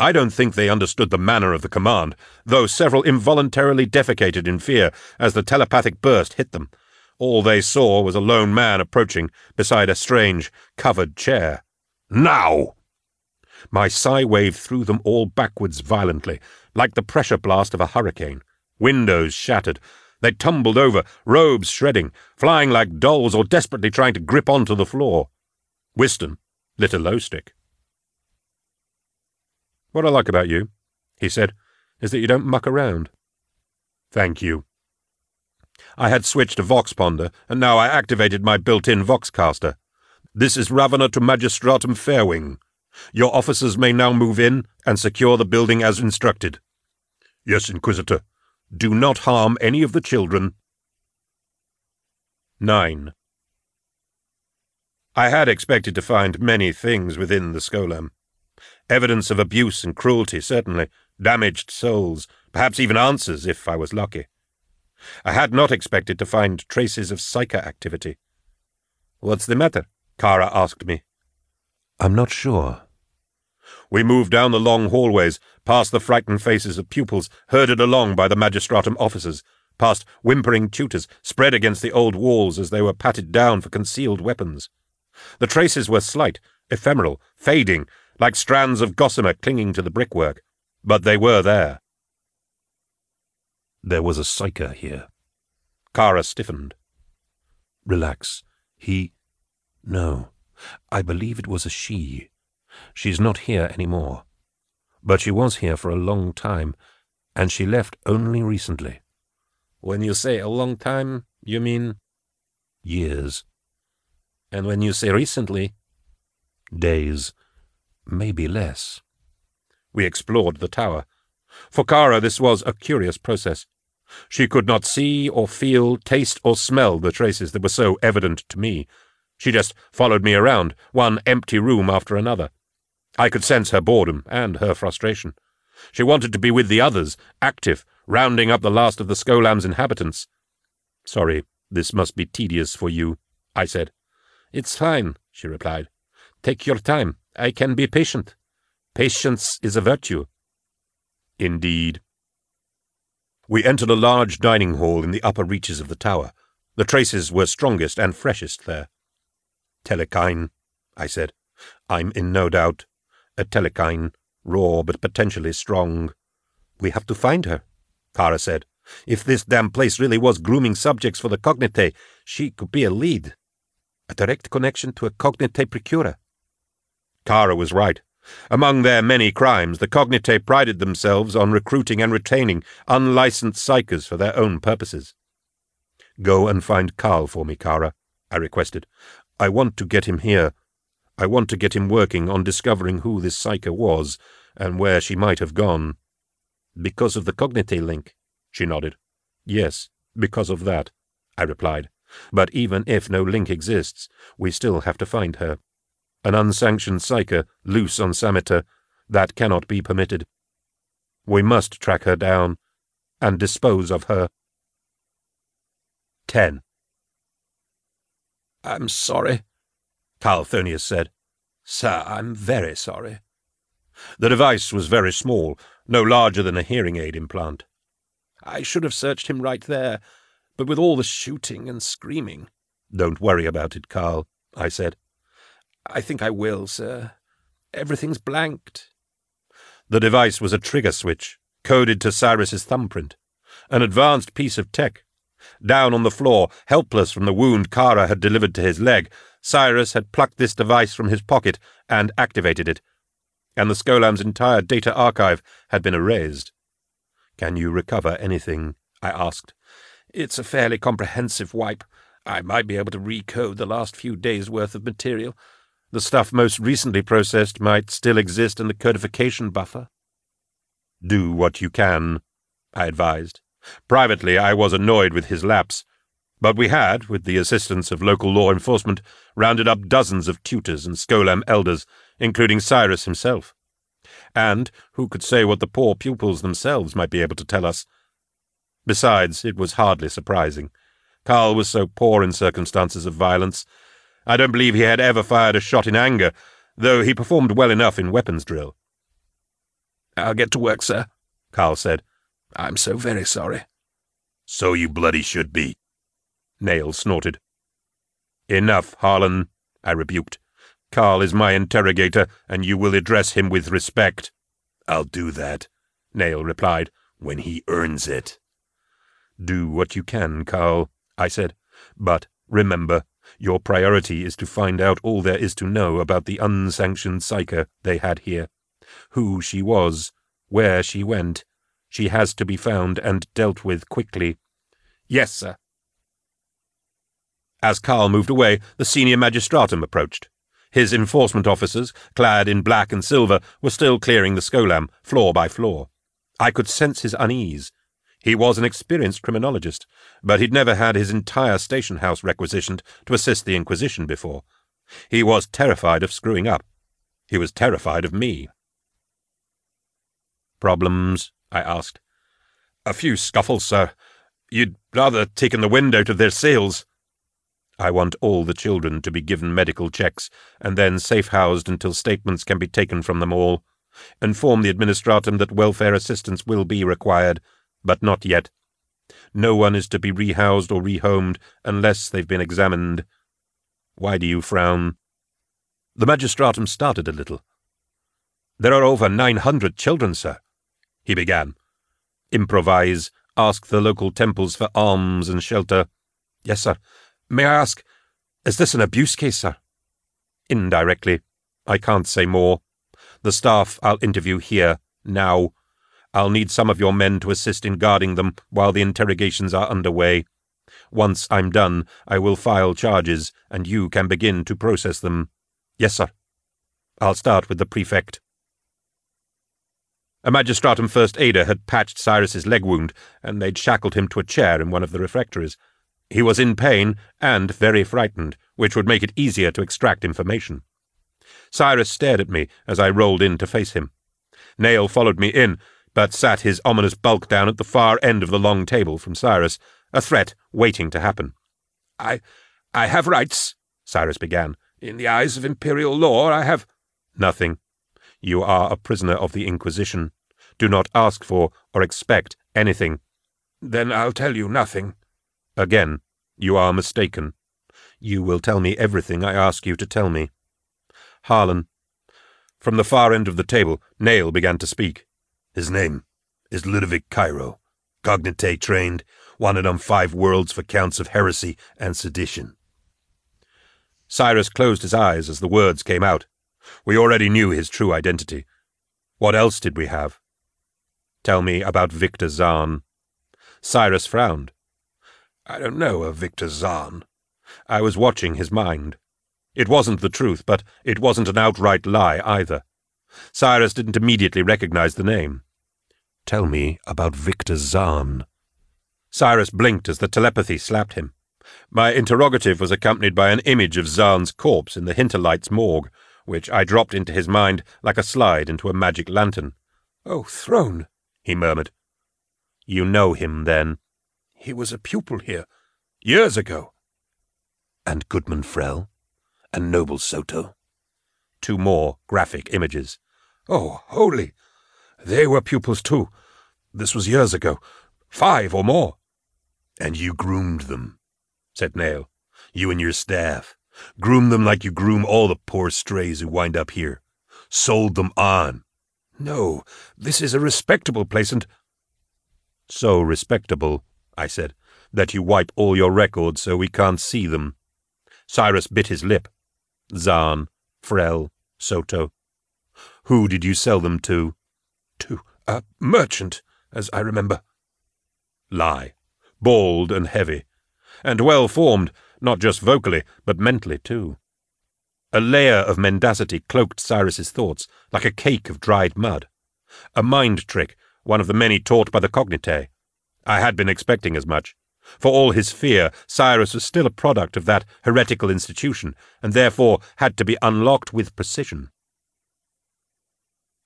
Speaker 3: I don't think they understood the manner of the command, though several involuntarily defecated in fear as the telepathic burst hit them. All they saw was a lone man approaching beside a strange, covered chair.
Speaker 5: Now!
Speaker 3: My psi wave threw them all backwards violently, like the pressure blast of a hurricane. Windows shattered. They tumbled over, robes shredding, flying like dolls or desperately trying to grip onto the floor. Wystan lit a lho stick. What I like about you, he said, is that you don't muck around. Thank you. I had switched to Voxponder, and now I activated my built-in Voxcaster. This is Ravenor to Magistratum Fairwing. Your officers may now move in and secure the building as instructed.
Speaker 5: Yes, Inquisitor.
Speaker 3: Do not harm any of the children. 9. I had expected to find many things within the Scholam. Evidence of abuse and cruelty, certainly, damaged souls, perhaps even answers if I was lucky. I had not expected to find traces of psyker activity. What's the matter? Kara asked me.
Speaker 5: I'm not sure.
Speaker 3: We moved down the long hallways, past the frightened faces of pupils herded along by the magistratum officers, past whimpering tutors spread against the old walls as they were patted down for concealed weapons. The traces were slight, ephemeral, fading, like strands of gossamer clinging to the brickwork, but they were there.
Speaker 5: There was a psyker here.
Speaker 3: Kara stiffened.
Speaker 5: Relax. He. No. I believe it was a she. She's not here any more. But she was here for a long time, and she left only recently.
Speaker 4: When you say a long time, you mean?
Speaker 5: Years.
Speaker 4: And when you say recently?
Speaker 5: Days. Maybe less.
Speaker 3: We explored the tower. For Kara, this was a curious process. She could not see or feel, taste or smell the traces that were so evident to me. She just followed me around, one empty room after another. I could sense her boredom and her frustration. She wanted to be with the others, active, rounding up the last of the Scholam's inhabitants. Sorry, this must be tedious for you, I said.
Speaker 4: It's fine, she replied. Take your time. I can be patient. Patience is a virtue.
Speaker 3: Indeed. We entered a large dining hall in the upper reaches of the tower. The traces were strongest and freshest there. Telekine, I said. I'm in no doubt. A telekine, raw but potentially strong. We have to find her, Kara said. If this damn place really was grooming subjects for the Cognitae, she could be a lead. A direct connection to a Cognitae procurer. Kara was right. Among their many crimes, the Cognitae prided themselves on recruiting and retaining unlicensed psykers for their own purposes. Go and find Carl for me, Kara, I requested. I want to get him here. I want to get him working on discovering who this psyker was and where she might have gone. Because of the Cognitae link, she nodded. Yes, because of that, I replied. But even if no link exists, we still have to find her. An unsanctioned psyker loose on Sameter, that cannot be permitted. We must track her down and dispose of her. 10.
Speaker 2: I'm sorry, Carl Thonius said. Sir, I'm very sorry.
Speaker 3: The device was very small, no larger than a hearing aid implant.
Speaker 2: I should have searched him right there, but with all the shooting and screaming.
Speaker 3: Don't worry about it, Carl, I said.
Speaker 2: I think I will, sir. Everything's blanked.
Speaker 3: The device was a trigger switch, coded to Cyrus's thumbprint. An advanced piece of tech. Down on the floor, helpless from the wound Kara had delivered to his leg, Cyrus had plucked this device from his pocket and activated it. And the Scholam's entire data archive had been erased. Can you recover anything? I asked.
Speaker 2: It's a fairly comprehensive wipe. I might be able to recode the last few days' worth of material.
Speaker 3: The stuff most recently processed might still exist in the codification buffer. Do what you can, I advised. Privately, I was annoyed with his lapse. But we had, with the assistance of local law enforcement, rounded up dozens of tutors and Scholam elders, including Cyrus himself. And who could say what the poor pupils themselves might be able to tell us? Besides, it was hardly surprising. Carl was so poor in circumstances of violence. I don't believe he had ever fired a shot in anger, though he performed well enough in weapons drill.
Speaker 2: I'll get to work, sir, Carl said. I'm so very sorry.
Speaker 5: So you bloody should be.
Speaker 3: Nayl snorted. Enough, Harlan, I rebuked. Carl is my interrogator, and you will address him with respect.
Speaker 5: I'll do that, Nayl replied, when he earns it.
Speaker 3: Do what you can, Carl, I said. But remember, your priority is to find out all there is to know about the unsanctioned psyker they had here. Who she was, where she went. She has to be found and dealt with quickly.
Speaker 2: Yes, sir.
Speaker 3: As Carl moved away, the senior magistratum approached. His enforcement officers, clad in black and silver, were still clearing the Scholam, floor by floor. I could sense his unease. He was an experienced criminologist, but he'd never had his entire station house requisitioned to assist the Inquisition before. He was terrified of screwing up. He was terrified of me. Problems? I asked.
Speaker 2: A few scuffles, sir. You'd rather taken the wind out of their sails.
Speaker 3: I want all the children to be given medical checks, and then safe-housed until statements can be taken from them all. Inform the administratum that welfare assistance will be required, but not yet. No one is to be rehoused or rehomed unless they've been examined. Why do you frown? The magistratum started a little.
Speaker 2: There are over nine hundred children, sir, he began.
Speaker 3: Improvise, ask the local temples for alms and shelter.
Speaker 2: Yes, sir. May I ask, is this an abuse case, sir?
Speaker 3: Indirectly. I can't say more. The staff I'll interview here, now. I'll need some of your men to assist in guarding them while the interrogations are underway. Once I'm done, I will file charges, and you can begin to process them.
Speaker 2: Yes, sir.
Speaker 3: I'll start with the prefect. A magistratum first aider had patched Cyrus's leg wound, and they'd shackled him to a chair in one of the refectories. He was in pain and very frightened, which would make it easier to extract information. Cyrus stared at me as I rolled in to face him. Nayl followed me in, but sat his ominous bulk down at the far end of the long table from Cyrus, a threat waiting to happen.
Speaker 2: I I have rights, Cyrus began. In the eyes of imperial law, I have
Speaker 3: nothing. You are a prisoner of the Inquisition. Do not ask for or expect anything.
Speaker 2: Then I'll tell you nothing.
Speaker 3: Again, you are mistaken. You will tell me everything I ask you to tell me. Harlan. From the far end of the table, Nayl began to speak.
Speaker 5: His name is Ludovic Cairo, Cognitae trained, wanted on five worlds for counts of heresy and sedition.
Speaker 3: Cyrus closed his eyes as the words came out. We already knew his true identity. What else did we have? Tell me about Victor Zahn. Cyrus frowned.
Speaker 2: I don't know of Victor Zahn.
Speaker 3: I was watching his mind. It wasn't the truth, but it wasn't an outright lie either. Cyrus didn't immediately recognize the name. Tell me about Victor Zahn. Cyrus blinked as the telepathy slapped him. My interrogative was accompanied by an image of Zahn's corpse in the Hinterlights morgue, which I dropped into his mind like a slide into a magic lantern.
Speaker 2: Oh, throne, he murmured.
Speaker 3: You know him, then?
Speaker 2: He was a pupil here, years ago.
Speaker 5: And Goodman Frell? And Noble Soto?
Speaker 3: Two more graphic images.
Speaker 2: Oh, holy! They were pupils, too. This was years ago. Five or more.
Speaker 5: And you groomed them, said Nayl. You and your staff. Groom them like you groom all the poor strays who wind up here. Sold them on.
Speaker 2: No, this is a respectable place and...
Speaker 3: So respectable, I said, that you wipe all your records so we can't see them. Cyrus bit his lip. Zahn, Frell, Soto. Who did you sell them to?
Speaker 2: To a merchant, as I remember.
Speaker 3: Lie. Bald and heavy. And well formed, not just vocally, but mentally too. A layer of mendacity cloaked Cyrus's thoughts, like a cake of dried mud. A mind trick, one of the many taught by the Cognitae. I had been expecting as much. For all his fear, Cyrus was still a product of that heretical institution, and therefore had to be unlocked with precision.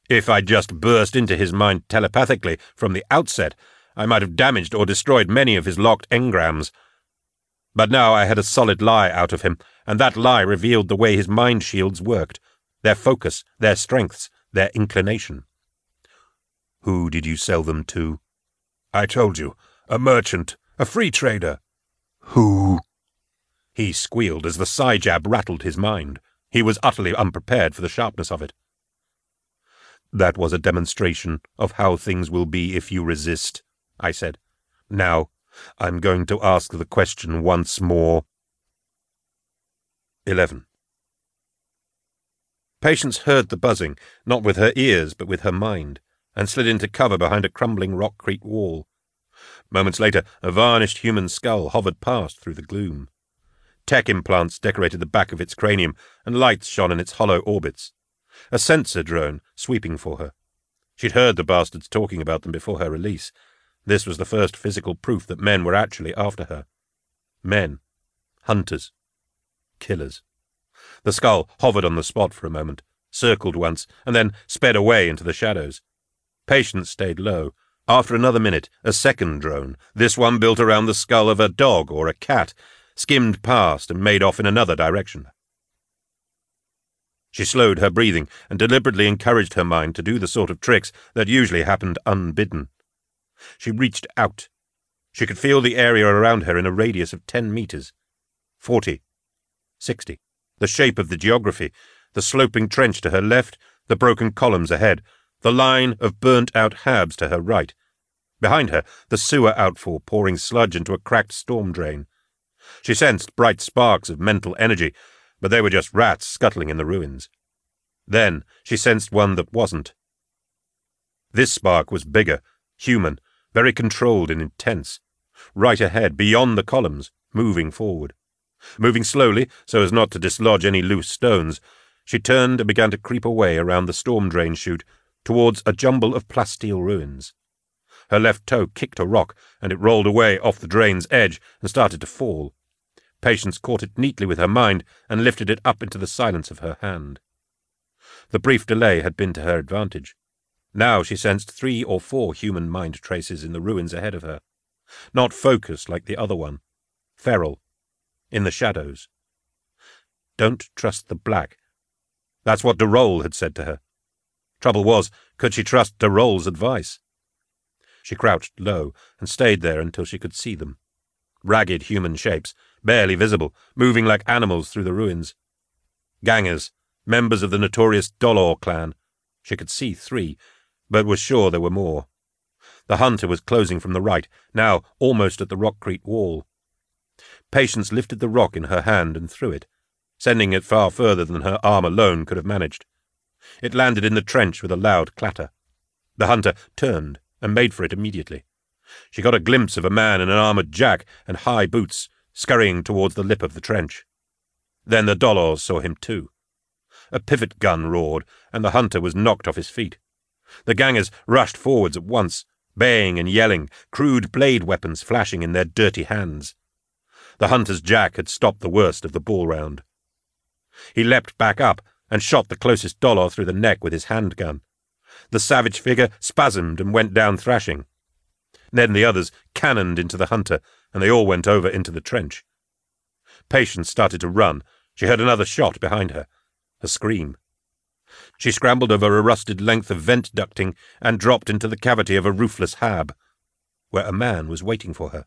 Speaker 3: If I'd just burst into his mind telepathically from the outset, I might have damaged or destroyed many of his locked engrams. But now I had a solid lie out of him, and that lie revealed the way his mind shields worked, their focus, their strengths, their inclination. Who did you sell them to?
Speaker 5: I told you, a merchant, a free trader.
Speaker 3: Who? He squealed as the psi jab rattled his mind. He was utterly unprepared for the sharpness of it. That was a demonstration of how things will be if you resist, I said. Now, I'm going to ask the question once more. 11. Patience heard the buzzing, not with her ears, but with her mind, and slid into cover behind a crumbling rockcrete wall. Moments later, a varnished human skull hovered past through the gloom. Tech implants decorated the back of its cranium, and lights shone in its hollow orbits a sensor drone sweeping for her. She'd heard the bastards talking about them before her release. This was the first physical proof that men were actually after her. Men. Hunters. Killers. The skull hovered on the spot for a moment, circled once, and then sped away into the shadows. Patience stayed low. After another minute, a second drone, this one built around the skull of a dog or a cat, skimmed past and made off in another direction. She slowed her breathing and deliberately encouraged her mind to do the sort of tricks that usually happened unbidden. She reached out. She could feel the area around her in a radius of ten meters. Forty. Sixty. The shape of the geography, the sloping trench to her left, the broken columns ahead, the line of burnt-out habs to her right. Behind her, the sewer outfall pouring sludge into a cracked storm drain. She sensed bright sparks of mental energy but they were just rats scuttling in the ruins. Then she sensed one that wasn't. This spark was bigger, human, very controlled and intense. Right ahead, beyond the columns, moving forward. Moving slowly, so as not to dislodge any loose stones, she turned and began to creep away around the storm drain chute towards a jumble of plasteel ruins. Her left toe kicked a rock, and it rolled away off the drain's edge and started to fall. Patience caught it neatly with her mind and lifted it up into the silence of her hand. The brief delay had been to her advantage. Now she sensed three or four human mind traces in the ruins ahead of her. Not focused like the other one. Feral. In the shadows. Don't trust the black. That's what de had said to her. Trouble was, could she trust de advice? She crouched low and stayed there until she could see them. Ragged human shapes, barely visible, moving like animals through the ruins. Gangers, members of the notorious Dolor clan. She could see three, but was sure there were more. The hunter was closing from the right, now almost at the rockcrete wall. Patience lifted the rock in her hand and threw it, sending it far further than her arm alone could have managed. It landed in the trench with a loud clatter. The hunter turned and made for it immediately. She got a glimpse of a man in an armoured jack and high boots, scurrying towards the lip of the trench. Then the Dolors saw him too. A pivot gun roared, and the hunter was knocked off his feet. The gangers rushed forwards at once, baying and yelling, crude blade weapons flashing in their dirty hands. The hunter's jack had stopped the worst of the ball round. He leapt back up and shot the closest Dolor through the neck with his handgun. The savage figure spasmed and went down thrashing. Then the others cannoned into the hunter, and they all went over into the trench. Patience started to run. She heard another shot behind her. A scream. She scrambled over a rusted length of vent ducting and dropped into the cavity of a roofless hab, where a man was waiting for her.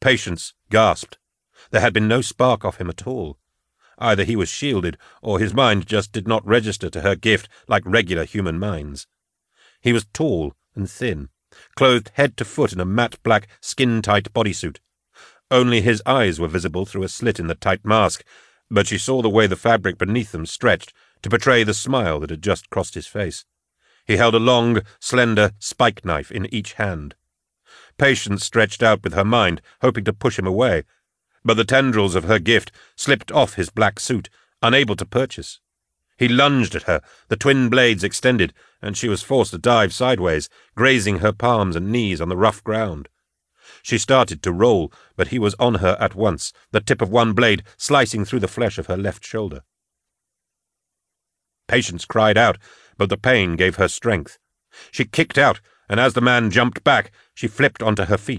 Speaker 3: Patience gasped. There had been no spark off him at all. Either he was shielded, or his mind just did not register to her gift like regular human minds. He was tall and thin, clothed head to foot in a matte black, skin-tight bodysuit. Only his eyes were visible through a slit in the tight mask, but she saw the way the fabric beneath them stretched to portray the smile that had just crossed his face. He held a long, slender spike knife in each hand. Patience stretched out with her mind, hoping to push him away, but the tendrils of her gift slipped off his black suit, unable to purchase. He lunged at her, the twin blades extended, and she was forced to dive sideways, grazing her palms and knees on the rough ground. She started to roll, but he was on her at once, the tip of one blade slicing through the flesh of her left shoulder. Patience cried out, but the pain gave her strength. She kicked out, and as the man jumped back, she flipped onto her feet.